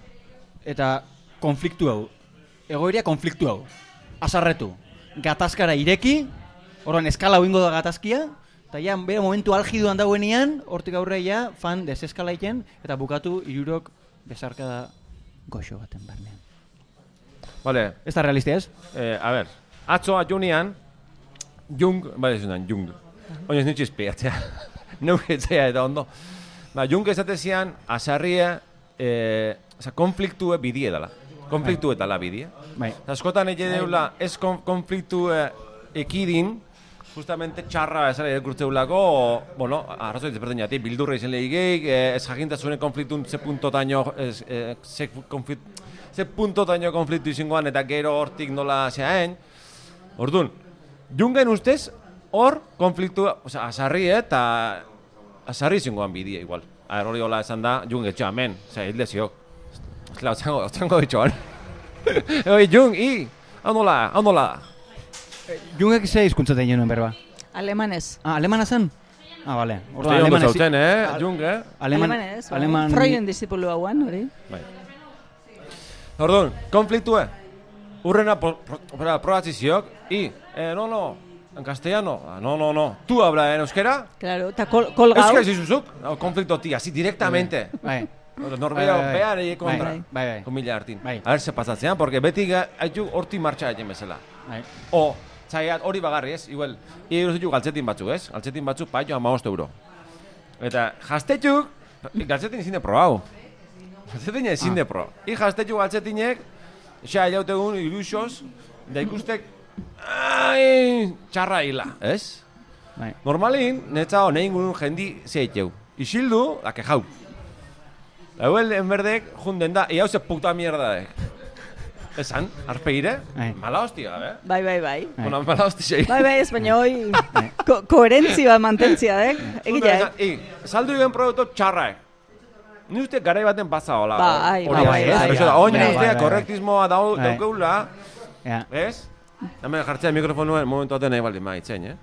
eta konfliktu hau. Egoeria konfliktu hau. Azarretu. Gatazkara ireki, horren eskala hau ingo da gatazkia, eta ja, bera momentu algiduan dauenean, hortik aurre ja, fan deseskalaiten, eta bukatu irurok besarkada goxo baten barnean. Vale, Ez da realistia ez? eh, a ver. Atzo atxunian, Jung, bai ez zunan, Jung. Oinez nitsi espiatzea. [laughs] Neuketzea eta ondo. Ba, Jung esate zian, asarrie, eh, oza, konfliktue bidie dela. Konfliktu eta la bidie. Bai. Eta askotan ege deula, ez kon, konfliktu ekidin, justamente txarra esara irakurtzeulako, o, bueno, arrazoi desberdinak, bildurra izan lehigeik, eh, ez jakintasunen konfliktun ze puntotaino, ez, eh, ze, konflikt, ze puntotaino konfliktu izangoan eta gero hortik nola zeaen. Orduan, jungen ustez, hor konfliktu, osea, asarri, eh, eta asarri izangoan bidea igual. A hori hola esan da, jung etxo, amen, osea, hilde ziok. Claro, otxango, otxango ditxoan. [laughs] Oi, jung, i, hau nola, hau nola. Jungek ze hizkuntzaten genuen berba? Alemanez. Ah, alemana zen? Ah, bale. Orduan, alemana zauten, eh, jung, eh. Aleman, Alemanez. bai. aleman, Freuden disipulu hauan, hori. Bai. Orduan, konfliktue. Urrena pro, pro, probatzi ziok, i, eh, no, no, en castellano, ah, no, no, no, tu habla en euskera, Claro, eta kol, kolgau. euskera zizuzuk, no, konflikto ti, así directamente. Bai. Norbea, behan egin kontra. Bai. Bai, bai. Con mila hartin. Bai. A ver, se pasatzean, porque beti haitu horti martxa egin bezala. Bai. O, txaiat hori bagarri ez, igual, iru zitu galtzetin batzuk ez, galtzetin batzuk paio amagost euro. Eta jastetxuk, galtzetin ezin de probau. Galtzetin ezin de pro. I jastetxuk galtzetinek, xa jaute egun ilusioz, da ikustek, ai, txarra hila, ez? Bai. Normalin, netza ho, nein gurun jendi zeiteu. Isildu, da kejau. Hauel enberdek junden da, iau ze puta mierda dek. Esan, arpeire, Bai. mala hostia, eh? Bai, bai, bai. Bai. Ona mala hostia. Bai, bai, ez baina hoi ko koherentzia bat mantentzia, eh? Egia, eh? I, saldu egin produktu txarraek. Ni uste garai baten pasa hola. Bai, bai, bai, bai, oin bai, ustea bai, bai. korrektismoa dau, Bai. daukeula, Ja. ez? Hemen jartzea mikrofonuen momentu baten nahi baldin maitzen, eh?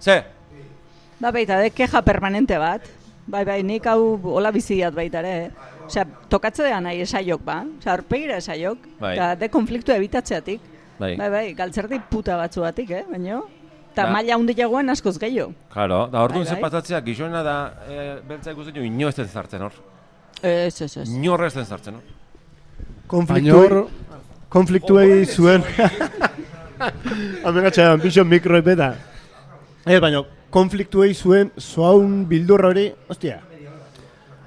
Ze, Ba, baita, de keja permanente bat. Bai, bai, nik hau hola biziat baita ere, eh? Osea, tokatze da nahi esaiok ba. Osea, arpegira esaiok. Bai. Eta de konfliktu ebitatzeatik. bai, Bai, bai, galtzerdi puta batzuatik, eh? Baina, eta Ba. maila handiagoen askoz gehiago. Claro, da orduan Bai, ze bai. pasatzea gizoena da e, beltza ikusten ino ez den zartzen hor. Ez, ez, ez. Inorra ez den zartzen hor. Konfliktu konfliktuei zuen. [laughs] Amengatxean, pixo mikro beta. Ez, baina, konfliktuei zuen zoaun bildurra hori, ostia.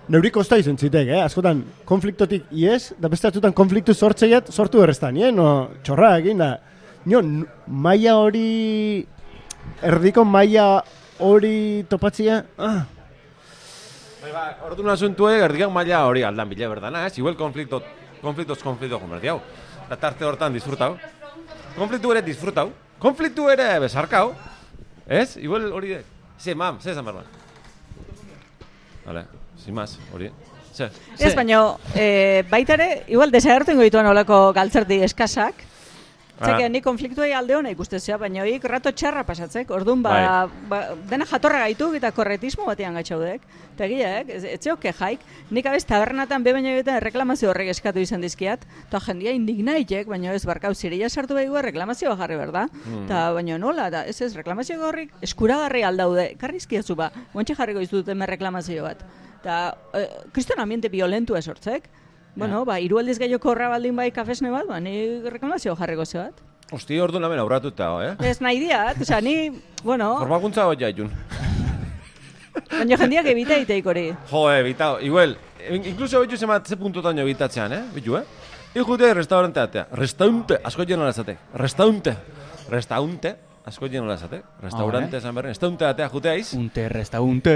Neuri kosta izan zitek, eh? Askotan, konfliktotik iez, da beste batzutan konfliktu sortzeiat sortu erreztan, eh? No, txorra egin da. Nio, maila hori, erdiko maila hori topatzia, ah, Bai, ba, orduan asuntue, erdiak maila hori aldan bile berdana, ez? Igual konflikto, konfliktos konflikto konvertiau. Da tarte hortan disfrutau. Konfliktu ere disfrutau. Konfliktu ere besarkau. Ez? Igual hori de... Ze, mam, ze esan behar ba? Vale, sin más, hori. Ze. Ez, baina, e, baita ere, igual desagertzen goituan olako galtzerdi eskasak. Ah. ni konfliktuei alde hona ikustezea, baina hoik rato txarra pasatzek. Orduan, ba, ba, dena jatorra gaitu eta korretismo batean gatxaudek. Eta egia, eh? ez, ez zeoke jaik. Nik abez tabernatan be baina egiten reklamazio horrek eskatu izan dizkiat. Eta jendia indignaitek, baina ez barkau zireia sartu behigua reklamazioa jarri, berda? Eta baina nola, da, ez ez, reklamazio horrik eskuragarri aldaude. Karrizkiazu ba, guantxe jarriko izut hemen reklamazio bat. Eta, eh, kriston ambiente violentua sortzek. Bueno, ba, hiru aldiz gehiago korra baldin bai kafesne bat, ba, ni reklamazio jarriko ze bat. Hosti, orduan hemen aurratuta, eh? Ez nahi diat, osea, ni, bueno, Formakuntza hori jaitun. baina jendiak ebita iteik hori. Jo, eh, bitao, igual, in- incluso bitu zemat ze puntutan jo bitatzean, eh? Bitu, eh? Ikute restaurante atea. Restaurante, asko jeno lazate. Restaurante. Restaurante, asko jeno lazate. Restaurante, esan berren. Restaurante atea juteaiz. Unte, restaunte,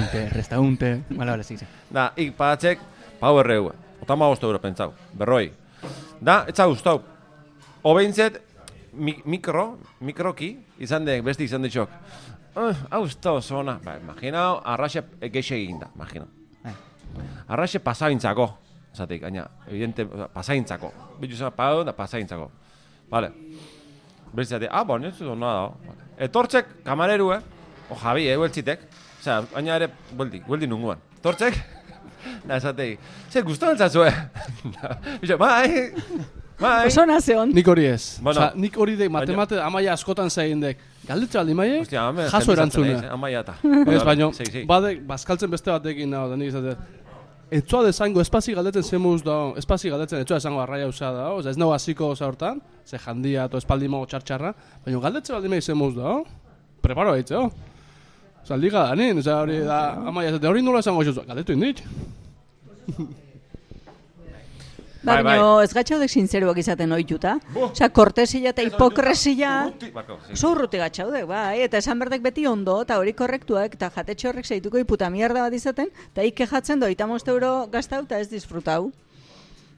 unte, restaunte. Vale, vale, sí, sí. Da, ik pagatzek, pau erreue. Otama bosto euro pentsau, berroi. Da, etza gustau. Obeintzet, mi, mikro, mikroki, izan dek, beste izan ditxok. Uh, hau ez da oso ona. Ba, imaginau, arraxe gexe egin da, imaginau. Bai. Arraxe pasaintzako. Zatik, gaina, evidente, pasaintzako. Bitu zen, pau da pasaintzako. Vale. Beste zate, ah, bon, ez dut ona da. Vale. Etortzek, kamareru, eh? O Javi, eh, hueltzitek. Osea, baina ere, bueldi, bueldi nunguan. Etortzek, da esatei, ze gustatzen zazue. Bizo, bai, bai. Oso nazeon. nik hori ez. Bueno. Osa, nik hori dek, matemate, amaia askotan zain dek. Galdetze aldi maie, Ostia, hame, jaso erantzuna. eh, Amaia eta. Ez, baino, Sei, sei. badek, bazkaltzen beste batekin nago, da nik izate. Etzoa dezango, espazi galdetzen zemuz da, espazi galdetzen, etzoa esango arraia usa da, oza, ez nago hasiko oza hortan, ze jandia, to espaldi mago txartxarra, baina galdetzen baldin mei zemuz da, preparo haitze, oh. Oza, liga da nin, oza, hori da, amaia, esate, hori nola esango xozu, galdetu indit. Ba, Bai, bai. ez gatxaudek sinzeruak izaten ohituta. Osea, kortesia eta hipokresia oso urruti gatxaudek, bai, eta esan berdek beti ondo, eta hori korrektuak, eta jatetxe horrek zeituko iputa mierda bat izaten, eta ik kejatzen do, itamost euro gastau, eta ez disfrutau.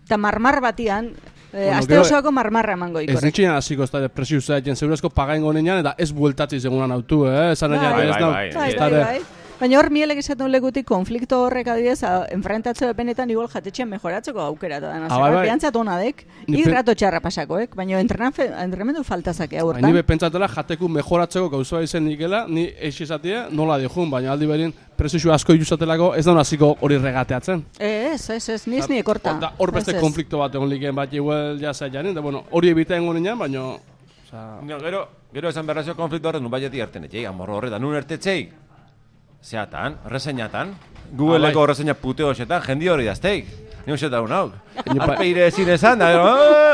Eta marmar batian, eh, Bueno, aste osoako marmarra emango Ez ikorrek. nintxean hasiko ez da depresio zaiten, segurazko pagaingo nenean, eta ez bueltatzi segunan autu, eh? Esan Bai, nahi, ez bai, nau, bai, Bai, ez bai, da, bai. Baina hor mielek esaten lekutik konflikto horrek adibidez, a, enfrentatzea benetan igual jatetxean mejoratzeko aukera da. Ah, bai, bai. Behantzat onadek, Ni pe- irrato txarra pasakoek, baina entrenan- entrenamendu faltazake Baina aurtan. ni be pentsatela jateku mejoratzeko gauza izen nikela, ni eixi esatia nola dihun, baina aldi berin prezioa asko ilusatelako ez da hasiko hori regateatzen. Ez, ez, ez, niz ni ekorta. Hor beste konflikto bat egon likeen bat igual ja zailanin, da bueno, hori ebita egon nian, baina... Osa, No, gero, gero esan berrazio konflikto horren nun baietik erten etxei, amorro horretan, nun ertetxei. Zeatan, reseñatan, Googleko Ah, bai. reseña pute hoxetan, jendi hori dazteik. Ni daun hau. Baina pa- Alpeire ezin esan, da, gero,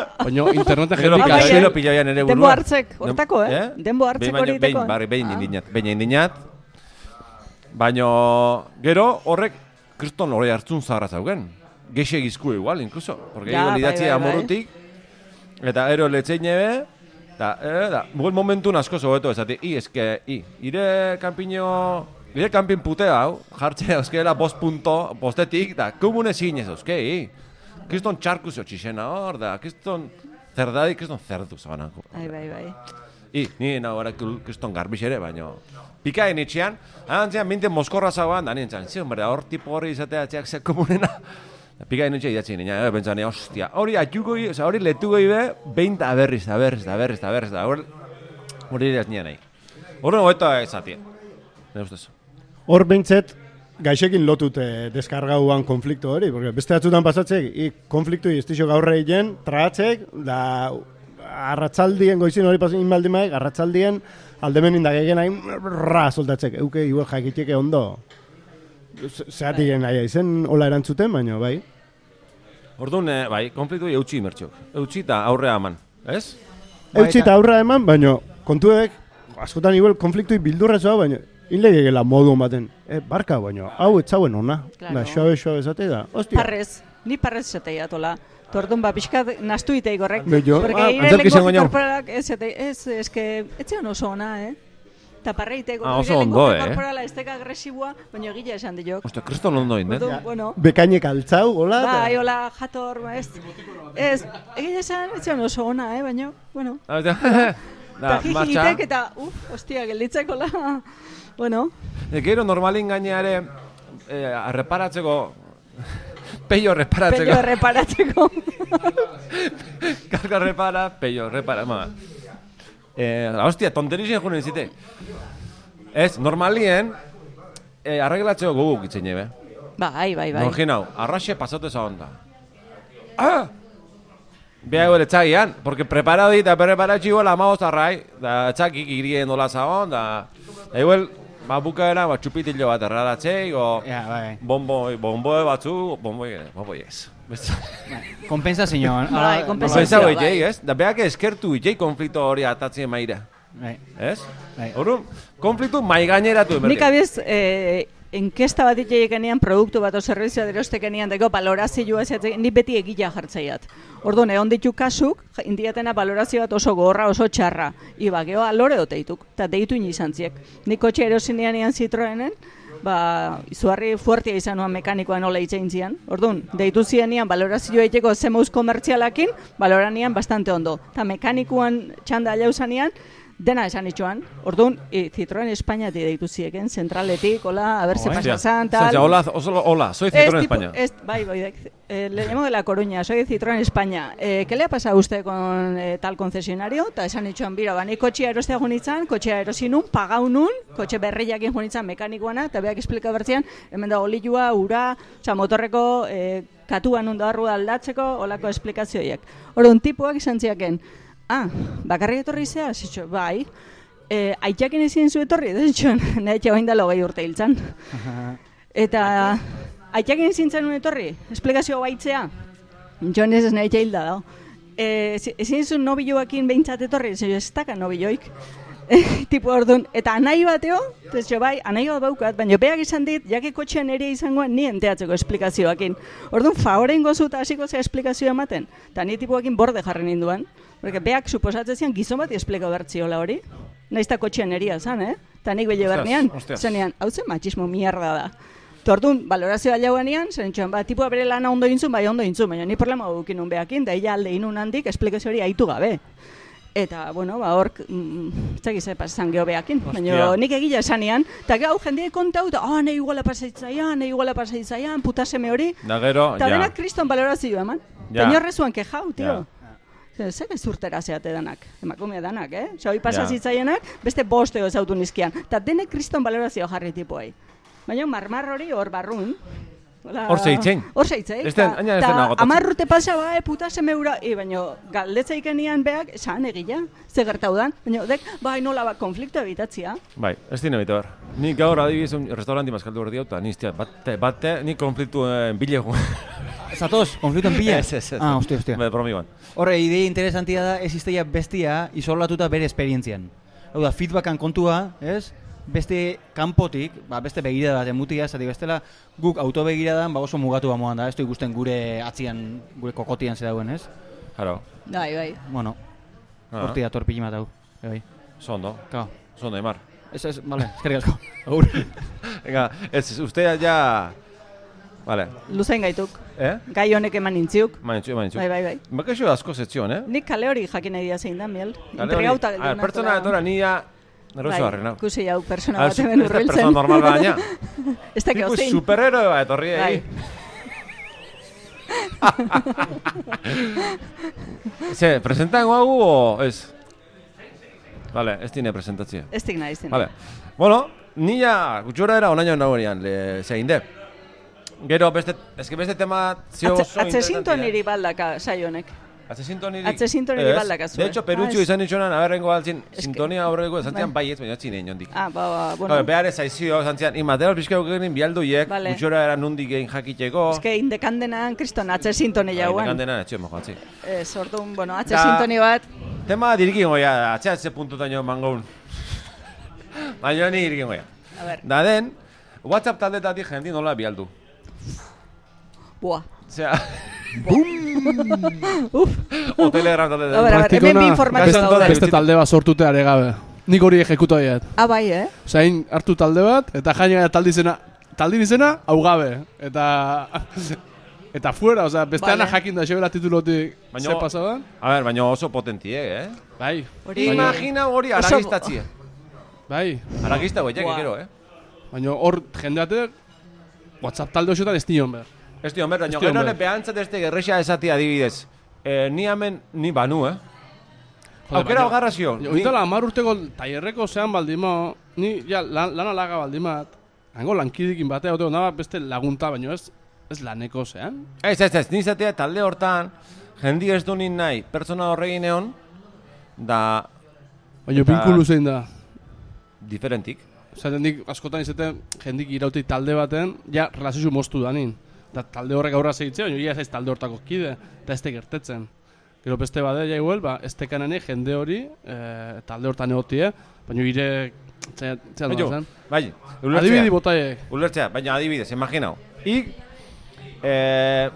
[laughs] baina interneten Gero jendik gero pila ere burua. Denbo hartzek, hortako, eh? Denbo hartzek hori iteko. Behin, barri, behin Ah. indinat, behin indinat. Baino, gero, horrek, kriston hori hartzun zaharra zaugen. Gexe gizku igual, incluso. Porque Ja, bai, bai, bai. amorutik, eta ero letzein nebe, eta, eh, da, buen momentun asko zobeto esati, i, eske, i, ire kanpino, ire kanpin pute hau, jartxe euskela bost punto, bostetik, da, komune zinez euske, i. Kriston txarku zio txixena hor, da, kriston zerdadi, kriston zerdu zabanako. Bai, bai, bai. I, ni nago gara kriston garbix ere, baino. Pikaen itxian, antzean minte moskorra zagoan, da nintzen, zion, bera, hor tipo hori izatea atxeak ze komunena. Pikaen itxia idatzi nina, eh, pentsa nina, ostia, hori atxuko, i- oza, hori letuko ibe, behin da berriz, da berriz, da berriz, da berriz, da hori, hori idatzi nina nahi. Horren hogeita ezatien. Ne ustez. Hor behintzet, gaixekin lotute deskargauan konflikto hori, porque beste batzutan pasatzek, i konfliktu iztixo gaurre egin, tratzek, da arratzaldien goizin hori pasin inbaldi maik, arratzaldien aldemenin da gegen hain ra soltatzek, euke igual jakiteke ondo. Zeratik nahi izen hola erantzuten, baina bai. Orduan, eh, bai, konfliktu eutxi mertxok. Eutxi eta aurrea eman, ez? Eutxi eta aurra eman, baina kontuek, askotan igual konfliktu bildurra zoa, baina inlegegela modu baten. E, barka, baina hau etzauen ona. Claro. Da, xoabe, xoabe zate da. Ostia. Parrez, ni parrez zatei atola. Tordun ba, pixkat nastu itei gorrek. Be, jo, Porque ah, ire antzerki nau. korporalak, ez, zatei- ez, ez, que, etzean oso ona, eh? Eta parreite, Ah, oso ondo, eh? korporala ez teka agresiboa, baina egila esan diok. Ostia, kriston ondo inden. Orduan, bueno, Bekainek altzau, hola. eta- bai, hola, jator, ba, ez, ez, egila esan, etzean oso ona, eh? Baina, bueno, Ah, [laughs] Da, eta martxa. jijitek eta, uf, ostia, gelditzeko la, bueno, E, gero normalin gaineare eh, arreparatzeko peio reparatzeko. pello erreparatzeko. Karga repara, peio [laughs] repara, ma. Eh, hostia, tonterixen junen zite. Ez, normalien eh, arreglatzeko guguk itzen jebe. bai, bai, bai. Nogin hau, arraxe pasatu eza onda. Ah! Bea igual etzagian, porque preparado eta preparatxi igual amaoz arrai, da etxakik irien dola zagon, da... Da igual, ba bukaera, ba txupitillo bat erraratzei, o... Ja, bai. Bombo, bombo batzu, bombo, bombo ez. Kompensazioan. Bai, kompensazio. Pensa [laughs] bai. hoi, ez? Da beak eskertu itxei konflikto hori atatzen maira. Bai. Ez? Bai. Orduan, konfliktu maigaineratu Nik abiz, eh, enkesta bat itxeikenean, produktu bat o zerbizioa derostekenian dago balorazioa esatzen, ni beti egila jartzaiat. Orduan, egon ditu kasuk, indiatena balorazio bat oso gorra, oso txarra. Iba, geho alore doteituk, eta deitu inizantziek. Nik kotxe erosinean ian Citroenen, ba, izugarri fuertia izan nuan mekanikoa nola itxein zian. Orduan, deitu zienian balorazioa egiteko zemouz komertzialakin, baloranian bastante ondo. Eta mekanikuan txanda jauzanean, dena esan itxoan. Orduan, e, Citroen Espainiati deitu zieken, zentraletik, hola, a ver se pasa san, tal. Hola, oso, hola, soy tipo- España. es- bai, bai, eh, le llamo de La Coruña, soy de Citroën España. Eh, ¿Qué le ha pasado a usted con eh, tal concesionario? Ta esan itxoan bira, bani kotxea erostea junitzan, kotxea erosi nun, pagau nun, kotxe berriakin junitzan mekanikoana, eta beak esplika bertzean, hemen da olilua, ura, oza, motorreko eh, katuan da aldatzeko, olako esplikazioiek. Orduan, tipuak izan ziaken, ah, bakarrik etorri zea, zitxo, bai, eh, aitzakin ezin zu etorri, da zitxoan, [laughs] nahi txabain da logei urte hiltzan. [laughs] Eta aitzakin ezin zen etorri, esplikazio baitzea, Jon ez ez nahi hilda da. E, ezin zuen nobiloakin behintzat etorri, ez ez daka nobiloik. [laughs] tipo orduan, eta anai bateo, ez jo bai, anai bat baukat, baina beak izan dit, jake kotxean ere izangoan ni enteatzeko esplikazioakin. Orduan, favorein gozuta hasiko zea esplikazioa ematen, eta ni tipuakin borde jarri ninduan. Porque beak suposatzen zian gizon bat esplika bertziola hori. Naiz eta kotxean eria zan, eh? Eta nik Ostras, bernean, zenean, hau zen machismo mierda da. Tordun, balorazioa jauanean, zen txuan, ba, tipua bere lana ondo intzun, bai ondo intzun, baina ni problema dukin nun behakin, da illa alde inun handik esplikazio hori aitu gabe. Eta, bueno, ba, hor, mm, ez dakiz pasan geho behakin, baina nik egila esanean, eta gau jendea kontau, eta, ah, nahi iguala pasaitzaian, nahi iguala pasaitzaian, puta seme hori, Da gero, ja. denak kriston balorazioa eman. Ja. Eta inorrezuan kejau, tio. Ja. Zer, zer ez urtera zeate danak, emakumea danak, eh? Osa, hoi pasa Ja. zitzaienak, beste boste ezautu nizkian. Eta denek kriston balorazio jarri tipuei. Baina marmar hori hor barrun. Hor zeitzen. Hor zeitzen. Ez den- haina ez den agotatzen. pasa ba, eh, puta semeura. E, baina galdetzaiken beak, esan egila, ze gertau dan. Baina dek, bai nola bat konflikto ebitatzia. Bai, ez dine bete hor. Ni gaur adibidez un restauranti mazkaldu berdi hau, eta niztia, bate, bate, ni konfliktu eh, bile gu. Zatoz, konflikto en pila? [laughs] [laughs] Ez, ez, ez. Ah, hostia, hostia. Be, bromigoan. Horre, idea interesantia da, ez izteia bestia isolatuta bere esperientzian. Hau da, feedbackan kontua, ez? Beste kanpotik, ba, beste begirada bat emutia, zati bestela guk autobegiradan ba oso mugatu bamoan da, ez du ikusten gure atzian, gure kokotian ze dauen, ez? Jaro. Bai, bai. Bueno, Ah, horti dator pili matau. Bai, Zondo, kao. zondo, Emar. Ez, ez, vale, eskerrik asko. [laughs] Agur. Venga, ez, usted ya Vale. Luzain gaituk. Eh? Gai honek eman intziuk. Manitxu, manitxu. Bai, bai, bai. Bakaixo asko zetzion, eh? Nik kale hori jakin egia zein da, miel. Kale hori- pertsona etora nia... Nerozo harren, hau. Ikusi hau persona Ah, bat hemen ez da urbiltzen. persona normal baina. [laughs] Ez da Tipo keozein. superhéroe bat etorri Bai. egi. [laughs] Ze, presentan guagu o ez? Vale, ez dine presentatzia. Ez dik nahi zen. Vale. Bueno, nila gutxora era onaino nagoenean, le, zein de. Gero beste, eske beste tema zio oso Atze interesantea. sintoniri baldaka saio honek. Atze sintoniri. Atze sintoniri Ez. baldakazu, De eh? hecho, Ah, Perutxo ez. izan nitxonan, aberrengo altzin, que- sintonia aurreko esan zian Bai. baietz, baina txine inondik. Ah, ba, ba, Bueno. bueno. behar ez aizio, esan zian, imaterial pixka eukerin bialduiek, Vale. gutxora era nundik egin jakiteko. Ez que indekandenan kriston atze sintoni Bai, jauan. Negandena, etxio mojo atzi. Ez, orduan, bueno, atze sintoni bat. Tema dirikin goia, atzea ze puntuta nio mangoun. [laughs] Baina ni dirikin goia. A ber, Da den, WhatsApp taldetatik jendi nola bialdu. Buah. Osea, [laughs] Uf, o Telegram a ber, taldeetatik. a ber, hemen bi Beste- daude. Beste talde bat sortute are gabe. Nik hori ejekuta diet. Ah, bai, eh? Zain hartu talde bat, eta jaina taldi izena, taldi izena, hau gabe. Eta... [laughs] Eta fuera, osea, besteana Vale. jakin da xebela titulotik Baina- ze pasadan. A ber, baina oso potentie, eh? Bai, Hori... Imagina hori aragistatzie. bai. Aragista goiak Buah. gero, eh? Baina hor jendeatek WhatsApp talde hoxetan ez nion behar. Ez dio, mer, baina Ez gero ne behantzat gerrexa este esati adibidez. Eh, ni hemen, ni banu, eh? Aukera hogarra zio. Ni... Oitala, amar urteko tailerreko zean baldima, ni ja lan, lan alaga baldimat, hango lankidikin batea, oteko naba beste lagunta, baino ez, ez laneko zean. Ez, ez, ez, nizatea talde hortan, jendi ez du nin nahi, pertsona horregin egon, da Baina binkulu zein da. diferentik. Zaten dik askotan izaten jendik irauti talde baten, ja, relaziozu moztu da Da talde horrek aurra segitzea, baina ez talde hortako kide, eta ez te gertetzen. Gero beste bade, ja igual, ba, ez tekanene jende hori, e, talde hortan egotie, baina ire, zen. bai, Adibidi ulertzea, botaiek. ulertzea, baina adibidez, imaginau. Ik, eh,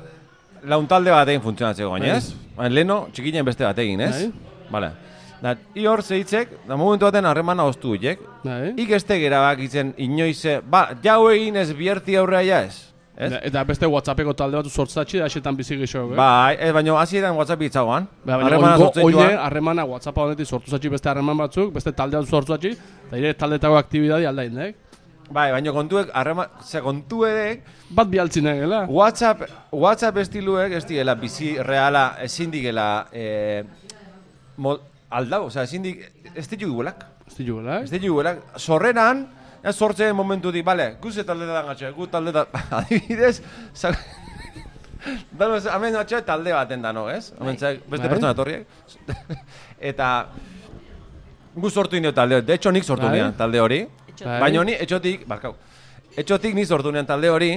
laun talde bat egin funtzionatzeko gain, Bai. ez? Baina, leno, txikinen beste bat egin, ez? Bai. Vale. Da, i hor zeitzek, da momentu baten harremana oztu hiek, Bai. ik ez tegera bakitzen inoize, ba, jau egin ez bierti aurrea ja ez? Eta, eta beste WhatsAppeko talde bat sortzatxe da esetan bizi gixo, eh? Bai, ez, baina hasieran WhatsApp itzagoan. Ba, baina Harremana sortzen joan. harremana WhatsAppa honetik sortu zatxi beste harreman batzuk, beste talde bat sortu zatxi, eta ire taldetako aktibidadi aldaindek. Bai, baina kontuek, harreman, ze kontuek, Bat bialtzin egela. WhatsApp, WhatsApp estiluek ez digela bizi reala, ezin digela, eh, mol, aldau, osea, ezin dig, ez ditu guelak. Ez ditu gela, Ez eh? ditu guelak, sorreran, ez sortzen momentutik, bale, gu ze talde da gatxe, gu talde da, [laughs] adibidez, sa, [laughs] Dano, hemen atxe talde baten dano, ez? Hemen zek, beste Bai. pertsona etorriek. [laughs] Eta gu sortu indio talde. De hecho, nik sortu Bai. nian talde hori. Bai. Baina ni etxotik, barkau, etxotik ni sortu nian talde hori,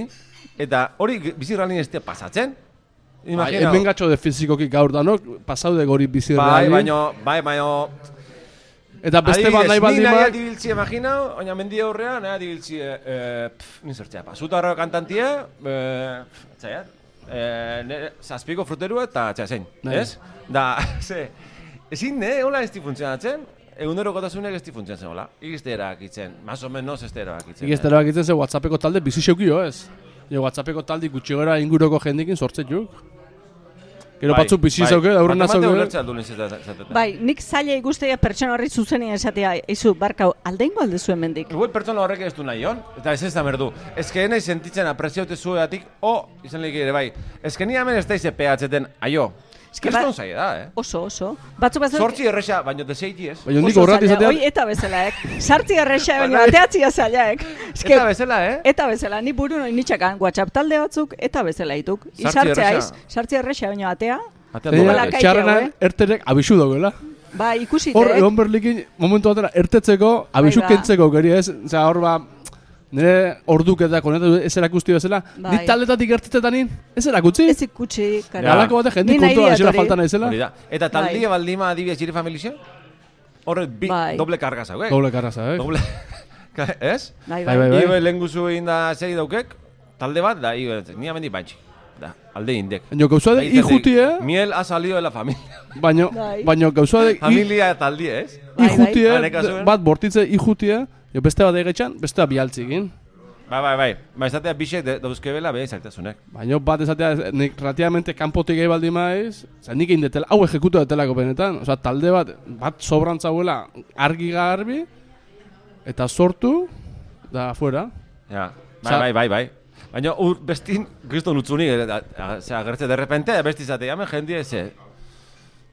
eta hori bizirralin ez pasatzen. Bai, Imagina. hemen gatxo de fizikoki gaur danok, pasaude gori bizi bai, baino, bai, baino, Eta beste bat nahi ni baldin nahi bat, adibiltzi, imagina, oina mendi aurrean, nahi adibiltzi, eh, eh, pff, ni zertzea, pasuta horre kantantie, eh, txaiat, eh, nere- zazpiko fruteru eta txai zein, ez? Da, [laughs] ze, ezin, ne, hola ez di funtzionatzen, egunero gotasunek ez di funtzionatzen, hola, ikizte erakitzen, más o menos ez erakitzen. ikizte erabakitzen ze WhatsAppeko talde bizi xeukio ez. Jo, WhatsAppeko talde gutxi gora inguroko jendikin sortzen juk. Gero Bai, batzuk bizi bai. zauke, aurrena zauke. Bai, nik zaila ikustea pertsona horri zuzenean esatea, izu, barkau, aldeingo alde zuen mendik. Igual pertsona horrek ez du nahi hon, eta ez ez da merdu. Ez que nahi sentitzen apreziaute zueatik, o, izan lehik ere bai. Ez que ni hemen ez daize peatzeten, aio. Ez que ba- ez zaila da, eh? Oso, oso. Batzu batzuk... Sortzi erresa, baino deseiti ez. Baina hondik oso horrat zaila. izatea, Hoi eta bezalaek. Sartzi erresa, baina Bai. ateatzia zailaek. Eske, Eta bezala, eh? Eta bezala, ni buru noin nitxakan, WhatsApp talde batzuk, eta bezala Isartzea erresa. iz, sartzi erresa, baina atea. Atea txarrena eh? erterek abisu dagoela. Ba, ikusi Hor, egon berlikin, momentu batera, ertetzeko, abisu ba. kentzeko, geri ez? Osea, hor ba, nire orduk eta konetu ez erakusti bezala, Bai. ni taldetatik ertetetan nin, ez erakutsi? Ez ikusi, karo. Ja. Bate jendik Ni nahi kontua diat esela hori. falta. Hori da. Eta taldie Bai. baldima adibidez jire familia? Horre bi, Bai. doble karga zau, eh? Doble karraza, eh? Doble. [laughs] Ez? Bai, Bai, bai. bai. Ibe lehen guzu egin da zei daukek, talde bat, da, ibe, ni amendi bantxi. Da, alde indek. Baina gauza de, ijuti, eh? Miel ha salido de la familia. Baina, Bai. baina gauza de, i- Familia taldie, ez? Bai, bai. ijuti, eh? Bat bortitze ijuti, eh? Jo beste bat egetxan, beste bat bialtzikin. Bai, bai, bai. Ba, esatea bixek de- dauzkebela behin zaitasunek. Baina bat esatea, nik relativamente kanpotik egi baldi maiz, oza, nik egin detela, hau ejekutu detelako benetan, oza, talde bat, bat sobrantzagoela argi garbi, eta sortu, da afuera. Ja, bai, bai, bai, bai. Baina ur, bestin, kriston utzunik, ze agertze de repente, besti zate, jamen jendie, ze,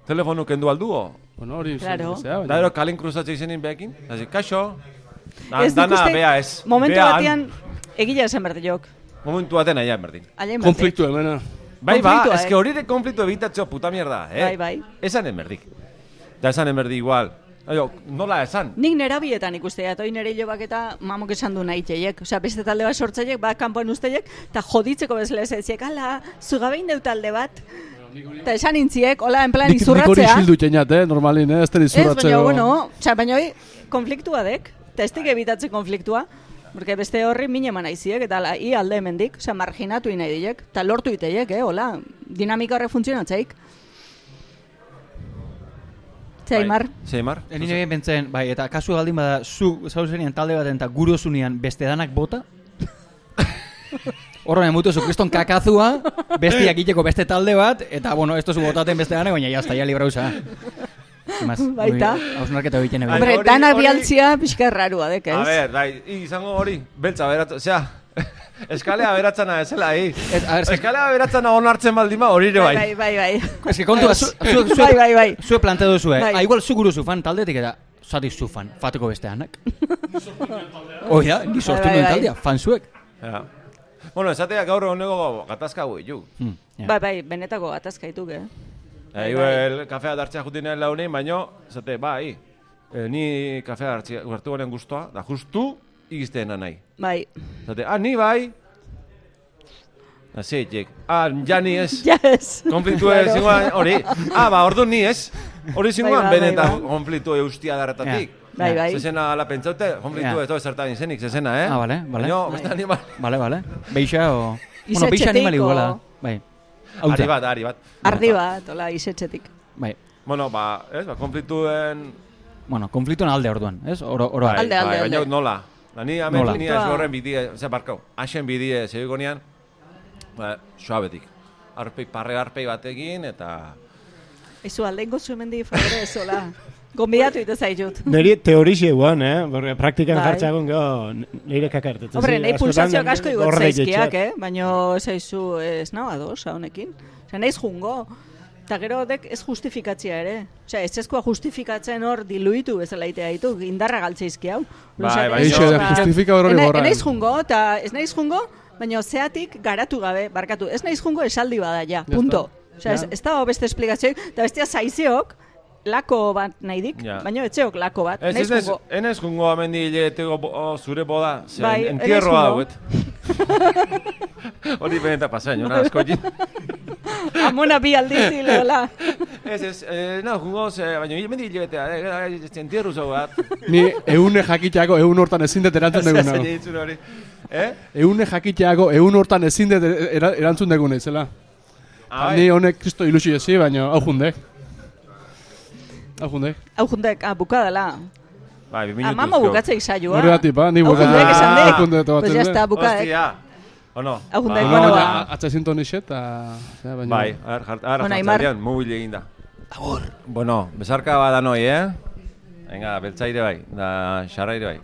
telefonu kendu alduo. Bueno, hori Claro. zea, Da baina. ero kalin kruzatze izenin behekin, hasi, kaixo, da, Ez nik dana bea ez. Momentu bea batean, egila esan berde jok. Momentu baten aia berdin. Konfliktu hemena. Bai, ba, Konfliktua, eske eh? hori de konfliktu egitatxo puta mierda, eh? Bai, bai. Esan emerdik. Da esan emerdi igual. Aio, nola esan? Nik nerabietan ikustea, eta hori nere hilobak eta mamok esan du nahi teiek. Osea, beste talde bat sortzaiek, bat kanpoan usteiek, eta joditzeko bezala ez etziek, ala, zugabein deu talde bat. Eta esan intziek, hola, en plan Nik, nik hori izurratzea. xildu txeinat, eh, normalin, eh, ez den Ez, baina, bueno, osea, baina hori konfliktua dek, eta ez dik ebitatze konfliktua. Porque beste horri mine eman aiziek, eta ala, i alde hemendik, osea, marginatu nahi diek, eta lortu iteiek, eh, hola, dinamika horre funtzionatzeik. Zaimar, Zeimar? Ni nire bentzen, bai, eta kasu baldin bada, zu zauzenean talde baten eta gurozunean beste danak bota, Horren emutu zu kriston kakazua, bestiak iteko beste talde bat, eta, bueno, esto zu botaten beste danak, baina jazta, ja librauza. Mas, [laughs] Baita. Hausnarketa egiten ebait. hombre, dana bialtzia pixka rarua dek, ez? A ber, bai, i, izango hori, beltza beratza, osea, [laughs] eskalea beratzana ezela, hi. Ez, a ber, Eskalea beratzana onartzen baldima hori ere Bai, bai. bai, bai, bai. Que kontua, zu, zu, zu, Bai, bai, bai. Zue planteo duzue, Bai. ah, igual zu guru zu fan taldetik eta zati zu fan, fateko beste anak. Hoi da, ni sortu Bai, bai, nuen bai. taldea, fan zuek. Ja. Bueno, esatea gaur honego gatazka hau ju. Hmm, ja. Bai, bai, benetako gatazkaituk, eh? Bai, Igual kafea dartzea jutinen launein, baino, esate, bai, e, ni kafea hartzea hartu gonen guztua, da justu igizteena nahi. Bai. Esate, ah, ni bai, da zeitek, ah, ja ni [laughs] ez, Yes. konfliktu ez hori, ah, ba, ordu ni ez, hori zinguan Bai, bai, benetan bai, bai. konfliktu eustia darretatik. Bai, bai. Zezena ala pentsaute, konfliktu Ja. ez da zertan izenik, zezena, eh? Ah, vale, vale. Baino, Bai. beste animal. Vale, vale. Beixa o... [laughs] Bueno, beixa animali o- iguala. Bai. Ari bat, ari bat. Ardi bat, hola, isetxetik. Bai. Bueno, ba, ez, ba, konfliktuen... Bueno, konfliktuen alde orduan, ez? Oro, oro Bai, Alde, alde, bai, alde. baina nola. Da ni hemen Nola? ni ez horren bidie, ze barkau, hasen bidie zegoenean, ba, suabetik. Arpei, parre arpei batekin, eta... Izu aldengo zu hemendi favore ez, hola. [laughs] Gonbidatu ite zaitut. [laughs] Neri teorixe guan, eh? Porque praktikan Bai. jartxagon geho nire kakartetzen. Hombre, nahi pulsazioak asko igot zaizkiak, eh? Baina zaizu ez nao ados, honekin. Osea, naiz jungo. Eta gero dek ez justifikatzia ere. Osea, ez ezkoa justifikatzen hor diluitu bezala itea ditu, indarra galtzeizki hau. Bai, bai, ba, justifika hori borra. Ez naiz jungo, eta ez naiz jungo, baina zeatik garatu gabe, barkatu. Ez naiz jungo esaldi bada ja, punto. Osea, ez, ez dago beste esplikazioik, eta bestia zaizeok, lako bat nahi dik, Ja. baina etxeok lako bat. Ez, ez, ez, enez jungo amendi hileteko bo- o, zure boda, ze Bai, entierroa jungo. dauet. [laughs] Hori benetan pasain, jona askotin. [laughs] Amona bi aldiz hile, hola. [laughs] Ez, ez, eh, no, jungo, ze, baina hemendi hiletea, eh, entierru zau bat. Ni eune jakitxeako eun hortan ezin dut erantzun dugu nago. ditzun hori. Eh? Eune jakitxeako eun hortan ezin dut era- erantzun dugu naizela. Ah, Ni honek kristo ilusio ezi, baina hau jundek. Hau jundek. Hau jundek, ah, bukadala. Bai, bi minutuz. Amamo bukatzeik saioa. Horregatik, ba, ni Hau buka- jundek esan Ah, dek. hau jundek Pues tomaten ya está, bukaek. Hostia. O no? Hau jundek, Ba, bueno, No, ba. atza zinton iset, eta... Bai, ara ara Bueno, jartzailean, mobil egin da. Agur. Bueno, besarka badanoi, eh? Venga, beltzaire bai, da xarraire bai.